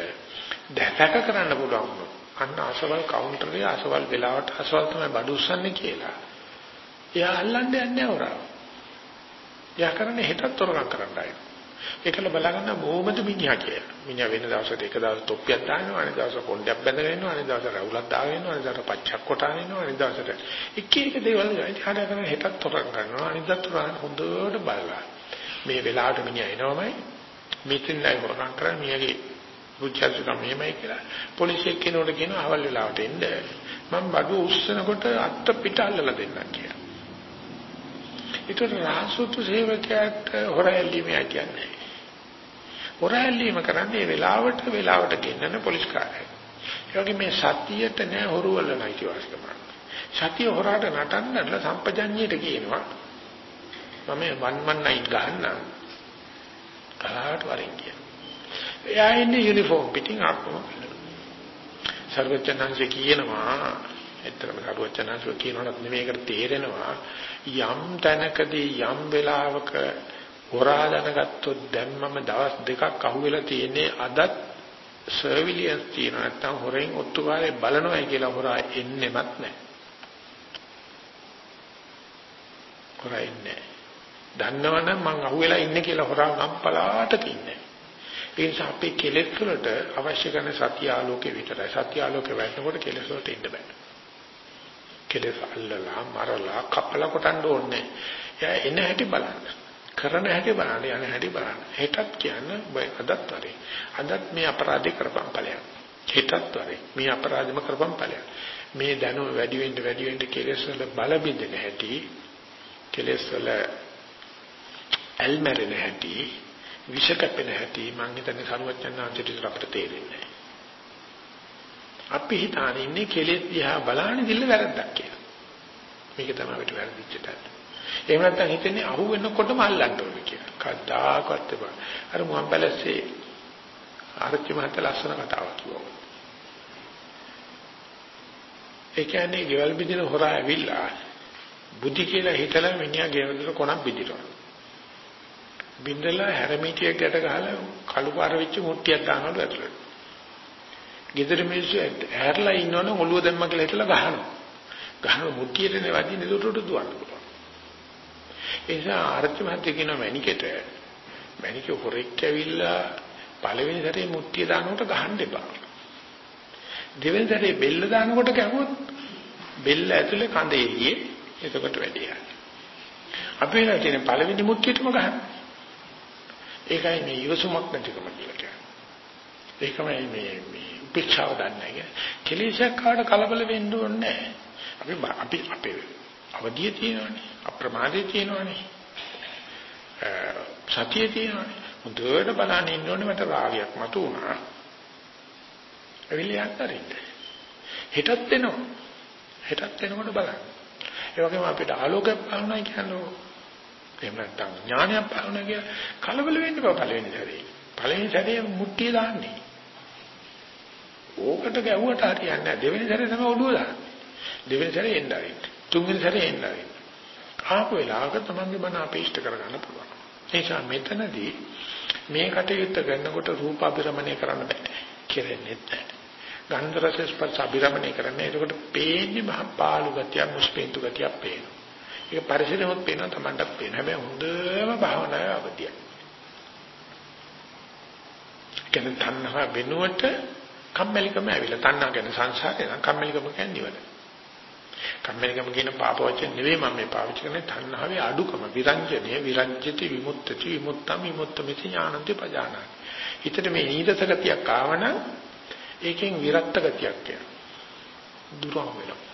දැකක කරන්න පුළුවන් අන්න අසවල් කවුන්ටරේ අසවල් වෙලාවට අසවල් තමයි බඩු උස්සන්නේ කියලා. එයා අල්ලන්නේ නැහැ හොරා. එයා කරන්නේ හෙටත් තොරකම් කරන්නයි. ඒකල බලගන්න බොහොමද මිනිහා කියලා. මිනිහා වෙන දවසට එක දවස් තොප්පියක් දානවා, අනිත් දවස් කොණ්ඩයක් බැඳගෙන ඉන්නවා, අනිත් දවස් රවුලක් දාගෙන ඉන්නවා, අනිත් දවස් පච්චක් කොටාගෙන ඉන්නවා, අනිත් දවසට එක එක දේවල් ඉතින් හදා කරන හෙටත් තොරන් කරනවා, අනිත් දවස් තොරන් හොඳට බලලා. මේ වෙලාවට මිනිහා එනවමයි මෙතෙන් නයි වරන් කරන්නේ මියගේ බුද්ධාසුකම් මෙහෙමයි කියලා. පොලිසිය කෙනෙකුට කියනවා අවල් වෙලාවට එන්න. මම බඩු උස්සනකොට අත්ත පිට අල්ලලා දෙන්නම් කියලා. ඒතර රාසුතු සේවකයාට හොරැල්ලීමයි කියන්නේ. හොරැල්ලීම කරන්නේ වෙලාවට වෙලාවට ගෙන්නන පොලිස් කාර්යය. ඒ වගේ මේ සතියට නෑ හොරුවල නැති වාසිකම. සතිය හොරාට නටන්නලා සම්පජඤ්ඤයට කියනවා. මම 119 ගන්න. කලාවට වරින් කියන. එයා ඉන්නේ යුනිෆෝම් පිටින් ආපම. සර්වචනංශ කියනවා එතරම් කරුවචනංශ කියනවත් නෙමෙයිකට තේරෙනවා යම් තැනකදී යම් වෙලාවක හොරා දැනගත්තොත් දැන් මම දවස් දෙකක් අහුවෙලා තියෙන්නේ අදත් සර්විලියන්ස් තියෙන නැත්තම් හොරෙන් ඔත්තුකාරේ බලනවායි කියලා හොරා එන්නෙමත් නැහැ. හොරා ඉන්නේ. දන්නවනම් මං අහුවෙලා ඉන්නේ කියලා හොරා ගම්පලාට තින්නේ. ඒ නිසා අපේ කෙලෙස් වලට අවශ්‍ය කරන සත්‍ය ආලෝකේ විතරයි. සත්‍ය ආලෝකේ වැටෙනකොට කෙලෙස් වලට ඉන්න බෑ. කෙලෙස් අල්ලලා මරලා කපලා කොටන්න ඕනේ. එයා එන හැටි බලන්න. කරන හැටි බලන්න යන හැටි බලන්න. හෙටත් කියන්න අදත් වරේ. අදත් මේ අපරාධේ කරපම් ඵලයක්. හෙටත් වරේ මේ අපරාධෙම කරපම් ඵලයක්. මේ දැනුම වැඩි වෙන්න වැඩි වෙන්න කෙලෙස් වල බල බින්දෙන හැටි කෙලෙස් වල ඇල්මරෙන හැටි විෂ කැපෙන හැටි මං හිතන්නේ සරුවචනාංශයට අපිට තේරෙන්නේ අපි හිතානේ ඉන්නේ කෙලෙස් දිහා බලන්නේ දිල්ල වැරද්දක් කියලා. මේක තමයි අපිට වැරදිච්ච තැන. එහෙම නැත්නම් හිතන්නේ අහු වෙනකොටම අල්ලන්න ඕනේ කියලා. කද්දාකවත් බෑ. අර මුවන් පැලස්සේ ආරච්චි මහත්තයා ලස්සන කතාවක් කිව්වා. ඒ කියන්නේ ගෙවල් බින්දින හොරා ඇවිල්ලා බුද්ධි කියලා හිතලා මිනිහා ගෙවල් දොර කොනක් බින්දිනවා. බින්දලා හැරමිටියක් ගැට ගහලා කළු පාර වෙච්ච මුට්ටියක් දානවලු ඇතුළට. ගෙදර මිනිස්සු ඇහැරලා ඉන්නවනම් ඔළුව දැම්ම කියලා හිතලා ගහනවා. ගහන මුට්ටියටනේ වදින්නේ දොරටට දුවන්න පුළුවන්. ඒ නිසා ආරච්චි මහත්තයා කියන මැනිකට මැනික හොරෙක් ඇවිල්ලා පළවෙනි සැරේ මුට්ටිය දානකොට ගහන්න එපා. දෙවෙනි සැරේ බෙල්ල දානකොට ගැහුවොත් බෙල්ල ඇතුලේ කඳ එළියේ එතකොට වැඩි යනවා. අපි වෙලා තියෙන පළවෙනි මුට්ටියටම ගහන්න. ඒකයි මේ ඉවසුමක් නැතිකම කියලා කියන්නේ. ඒකමයි මේ මේ උපේක්ෂාව දන්නේ. කෙලෙසක් කාට කලබල වෙන්න ඕනේ අපි අපි අපේ අවදිය තියෙනවානේ. අප්‍රමාදයේ තියෙනවානේ. සතිය තියෙනවානේ. හොඳට බලන්න ඉන්න ඕනේ මට රාගයක් මතු වුණා. ඇවිල්ලා යන්නරින්න. හෙටත් එනවා. හෙටත් එනකොට බලන්න. ඒ වගේම අපිට ආලෝකයක් පාවුණා කියන්නේ එහෙම නැත්නම් ඥානයක් පාවුණා කිය කලබල වෙන්න බෑ පළවෙනි සැරේ. පළවෙනි සැරේ මුට්ටිය දාන්නේ. ඕකට ගැව්වට හරියන්නේ නැහැ. දෙවෙනි සැරේ තමයි ඔළුව දාන්නේ. දෙවෙනි සැරේ එන්න ආරින්න. තුන්වෙනි සැරේ එන්න ආරින්න. ආපු වෙලාවක තමන්ගේ මන අපේෂ්ට කරගන්න පුළුවන්. ඒ නිසා මෙතනදී මේ කටයුත්ත කරනකොට රූප අභිරමණය කරන්න බෑ. කෙරෙන්නේ නැහැ. ගන්ධ රස ස්පර්ශ අභිරමණය කරන්නේ. එතකොට පේන්නේ මහ පාළු ගතිය, මුස්පේන්තු ගතියක් පේනවා. ඒක පරිසරෙමත් පේනවා, Tamanටත් පේනවා. හැබැයි හොඳම භාවනාවේ අවදිය. කියන්නේ තණ්හා වෙනුවට කම්මැලිකම ඇවිල්ලා තණ්හා කියන්නේ සංසාරේ නම් කම්මැලිකම කියන්නේ නිවන. කම්මැලිකම කියන පාප වචන නෙවෙයි මම මේ පාවිච්චි කරන්නේ තණ්හාවේ අඩුකම විරංජනේ විරංජති විමුක්තති විමුක්තම් විමුක්තමිති ඥානන්ති පජානාති. හිතට මේ නීදස ගතියක් ආවනම් ඒකෙන් විරක්ත ගතියක් එනවා. දුරව වෙනවා.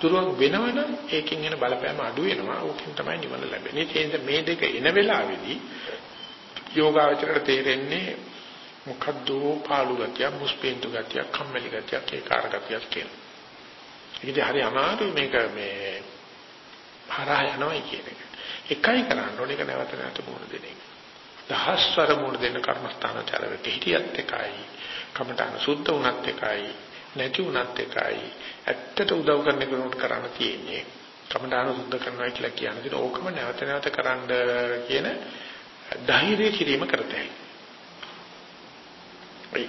දුරව වෙනවනම් ඒකෙන් එන බලපෑම අඩු වෙනවා. ඕකෙන් තමයි නිවන ලැබෙන්නේ. ඒ නිසා මේ දෙක එන වෙලාවේදී යෝගාවචරයට තේරෙන්නේ මොකද්ද පාළු ගතිය, මුස්පේන්තු ගතිය, කම්මැලි ගතිය, ඒකාර ගතියක් කියලා. ඒකදී හරි අමාරුයි මේක මේ හරහා යනවා කියන එක. එකයි කරන්න ඕනේ ඒක නැවත නැවත මුණ දෙන එක. දහස්වර මුණ දෙන්න කර්මස්ථානචාරයට හිටියත් එකයි. කමඨාන සුද්ධ වුණත් එකයි. නැති වුණත් එකයි. ඇත්තට උදව් කරන කෙනෙකුට කරන්න තියෙන්නේ. කමඨාන සුද්ධ කරනවා කියලා කියන්නේ ඕකම නැවත නැවත කරන්න කියන ධෛර්යය කිරීම කරතයි.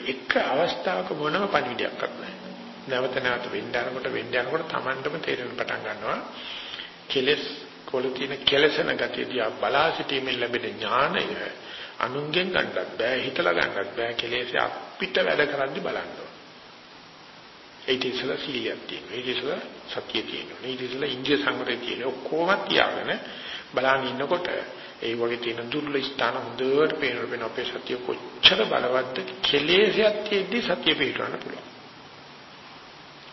එක අවස්ථාවක මොනම පණිවිඩයක්වත් නැහැ. නැවත නැවත වෙන්න යනකොට වෙන්න යනකොට Tamanටම තේරෙන පටන් ගන්නවා කෙලස් කොළ තියෙන කෙලසන ගතිය දිහා බලා සිටීමෙන් ලැබෙන ඥානය අනුන්ගෙන් ගන්නත් බෑ හිතලා ගන්නත් බෑ කෙලෙස් අපිට වැඩ කරද්දි බලන්න ඕන. ඒක ඉස්සලා සීලියක් තියෙනවා. ඒක ඉස්සලා සතිය තියෙනවා. ඒක ඉස්සලා ඉන්ද්‍රිය සංවරය තියෙනවා. ඔක්කොම තියාගෙන බලන් ඉන්නකොට ඒ වගේ තියෙන දුර්ල ස්ථාන හොඳට පේන වෙන අපේ සතිය කොච්චර බලවත්ද කෙලෙසයක් තියෙද්දි සතිය පිටවන්න පුළුවන්.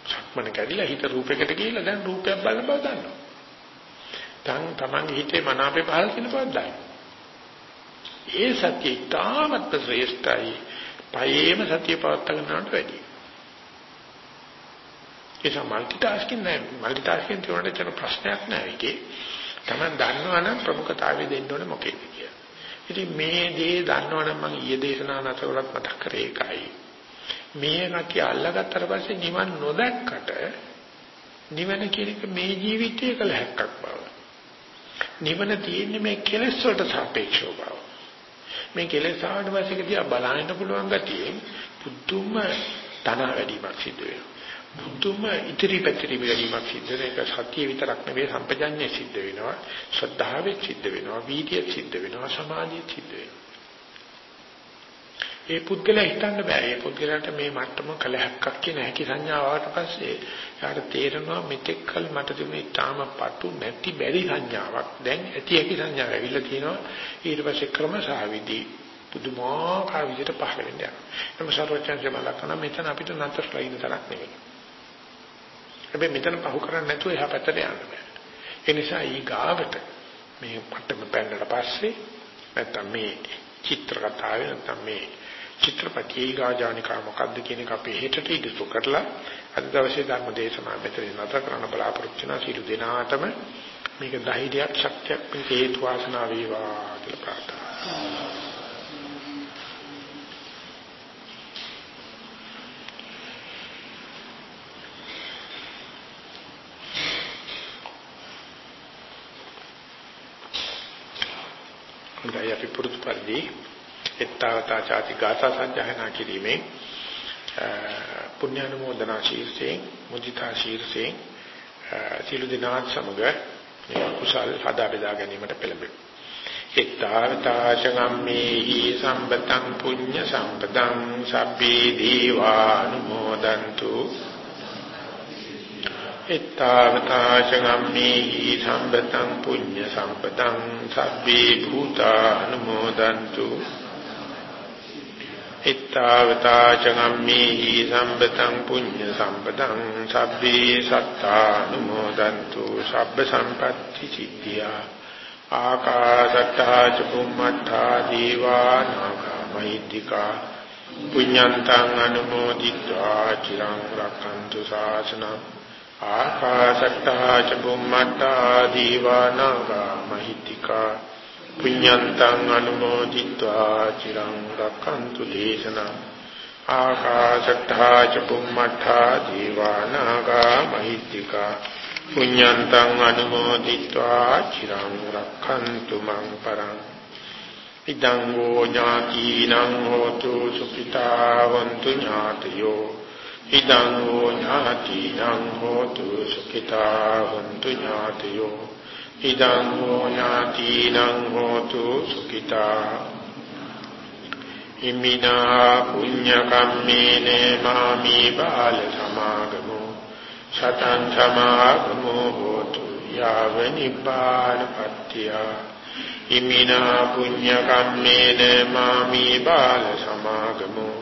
සක්මන කැඩිලා හිත රූපයකට ගිහිල්ලා දැන් රූපයක් බලන බව දන්නවා. දැන් තමන්ගේ හිතේ මනාපේ පහළ කියන බව දන්නවා. ඒ සත්‍ය ඉතාමත් ශ්‍රේෂ්ඨයි. පයේම සත්‍ය පවත්වාගෙන යනට වැඩි. ඒක මල්ටි ටාස්කින් නෑ. මල්ටි ටාස්කින් කියනකොට චර ප්‍රශ්නයක් නෑ ඒකේ. Taman දන්නවනම් ප්‍රමුඛතාවය දෙන්න ඕනේ මොකේද කියලා. ඉතින් මේ දේ දන්නවනම් මම ඊයේ දේශනා නැතරවත් මතක් කරේ ඒකයි. මේ නැති අල්ලගත්තට පස්සේ නිවන් නොදැක්කට නිවන කියන එක මේ ජීවිතයේ කළ හැක්කක් බව. නිවන තියෙන්නේ මේ කෙලෙස් වලට සාපේක්ෂව බව. මේ කෙලෙස් ආවට පස්සේ කියා බලන්න පුළුවන් ගතියෙන් පුදුම තන වැඩිමක් සිද්ධ වෙනවා. පුදුම ඉතිරි පැතිරි වැඩිමක් සිද්ධ වෙනවා. ඒක සත්‍ය විතරක් නෙවෙයි සම්පජඤ්ඤය සිද්ධ වෙනවා. ශ්‍රද්ධාවෙත් සිද්ධ වෙනවා. වීර්යයත් සිද්ධ වෙනවා. සමාධියත් සිද්ධ වෙනවා. ඒ පුද්ගලයා හිතන්න බෑ. ඒ පුද්ගලයාට මේ මට්ටම කලහක්ක් කියන හැකි සංඥාව ආවට පස්සේ යාට තේරෙනවා මෙතෙක් කල මට තිබුණේ තාම පටු නැති බැරි සංඥාවක්. දැන් ඇති හැකි සංඥාව ඇවිල්ලා තියෙනවා. ඊට පස්සේ ක්‍රමසහවිදි පුදුමාකාර විදිහට පහළ වෙනවා. එතම සර්වචන්සේ මලකන මෙතන අපිට නතරලා ඉන්න තරක් නෙවෙයි. හැබැයි මෙතන පහු කරන්නේ නැතුව එහා පැත්තට යන්න බෑ. ඒ නිසා ඊ ගාවට මේ මට්ටම පැනලා පස්සේ නැත්තම් මේ චිත්‍ර කතාවේ නැත්තම් මේ චිත්‍රපටයේ ගාජානිකා මොකද්ද කියන එක අපි හෙටට ඉදිරි කරලා අද දවසේ ධර්ම දේශනාව මෙතන නතර කරන්න බලාපොරොත්තු වෙනා සියලු දෙනාටම මේක ධෛර්යයක් ශක්තියක් වෙන හේතු වාසනා වේවා කියලා ප්‍රාර්ථනා කරනවා හොඳයි අපි පුරුදු පරිදි එත්තාවතා ചാති ගාථා සජ්ජහනා කිරීමේ පුණ්‍යානුමෝදනා ශීර්ෂයෙන් මුදිතා ශීර්ෂයෙන් සිළු දිනාත් සමග මේ කුසල් හදා බෙදා ගැනීමට පෙළඹෙමු. එත්තාවතා චගම්මේහි සම්පතං පුඤ්ඤ සම්පතං සබ්බේ දීවානුමෝදන්තු එත්තාවතා චගම්මේහි සම්බතං පුඤ්ඤ සම්පතං සබ්බේ භූතානුමෝදන්තු එත්තාවතා චගම්මේහි සම්බතං පුඤ්ඤ සම්පතං සබ්බේ සත්තානුමෝදන්තු සබ්බ සම්පත්‍ති සිද්ධියා ආකාශත්තා චුම්මත්තා දීවා නාගමයිතිකා පුඤ්ඤන්තං අනුමෝදිत्वा චිරං රක්ඛන්තු ශාසනං ආකාශට්ටා ච බුම්මට්ටා දීවානාගා මහිත්‍තිකා පුඤ්ඤන්තං අනුමෝදිत्वा චිරං රක්칸තු දේශනා ආකාශට්ටා ච බුම්මට්ටා දීවානාගා මහිත්‍තිකා පුඤ්ඤන්තං අනුමෝදිत्वा චිරං රක්칸තු මං පරං ඉදං ෝ ඥාතිනං හෝතු සුඛිතා වന്തു ඥාතයෝ ඉදං හෝ ඥාතිනං හෝතු සුඛිතා හොන්තු ඥාතයෝ. ඉදං හෝ ඥාතිනං හෝතු සුඛිතා. ඉමිනා පුඤ්ඤ කම්මේන මාමි බාල සමාගමෝ. සතං සමාගමෝ හෝතු යාව නිබ්බාන පත්‍ත්‍ය ඉමිනා පුඤ්ඤ කම්මේන මාමි බාල සමාගමෝ.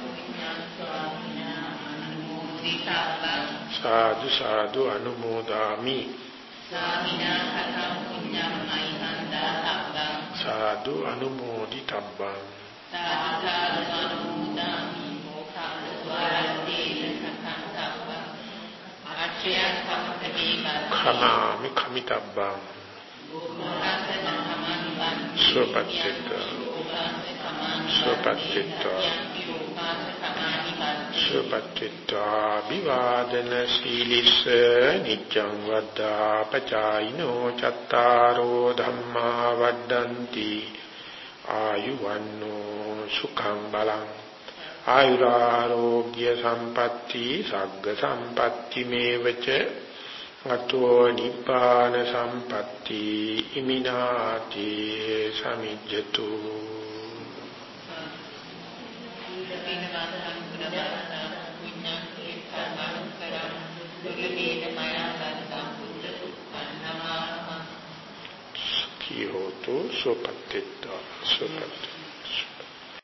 සාදු සාදු අනුමෝදාමි සාදු අනුමෝදිතබ්බං khamaami khamitabban supattita supattita සුපත්ත්වා විවාදන සීලිස්ස නිච්ඡං වද්දා පචායිනෝ චත්තාරෝ ධම්මා වඩ්ඩಂತಿ ආයුවන්නෝ සුඛං බලං ආයුරාෝග්‍ය සම්පatti සග්ග සම්පatti මේවච අතෝ නිපාන සම්පatti ඉමිනාති සමිජ්ජතු සුඛී හෝතු සුපත්තිත්වා සුපත්ති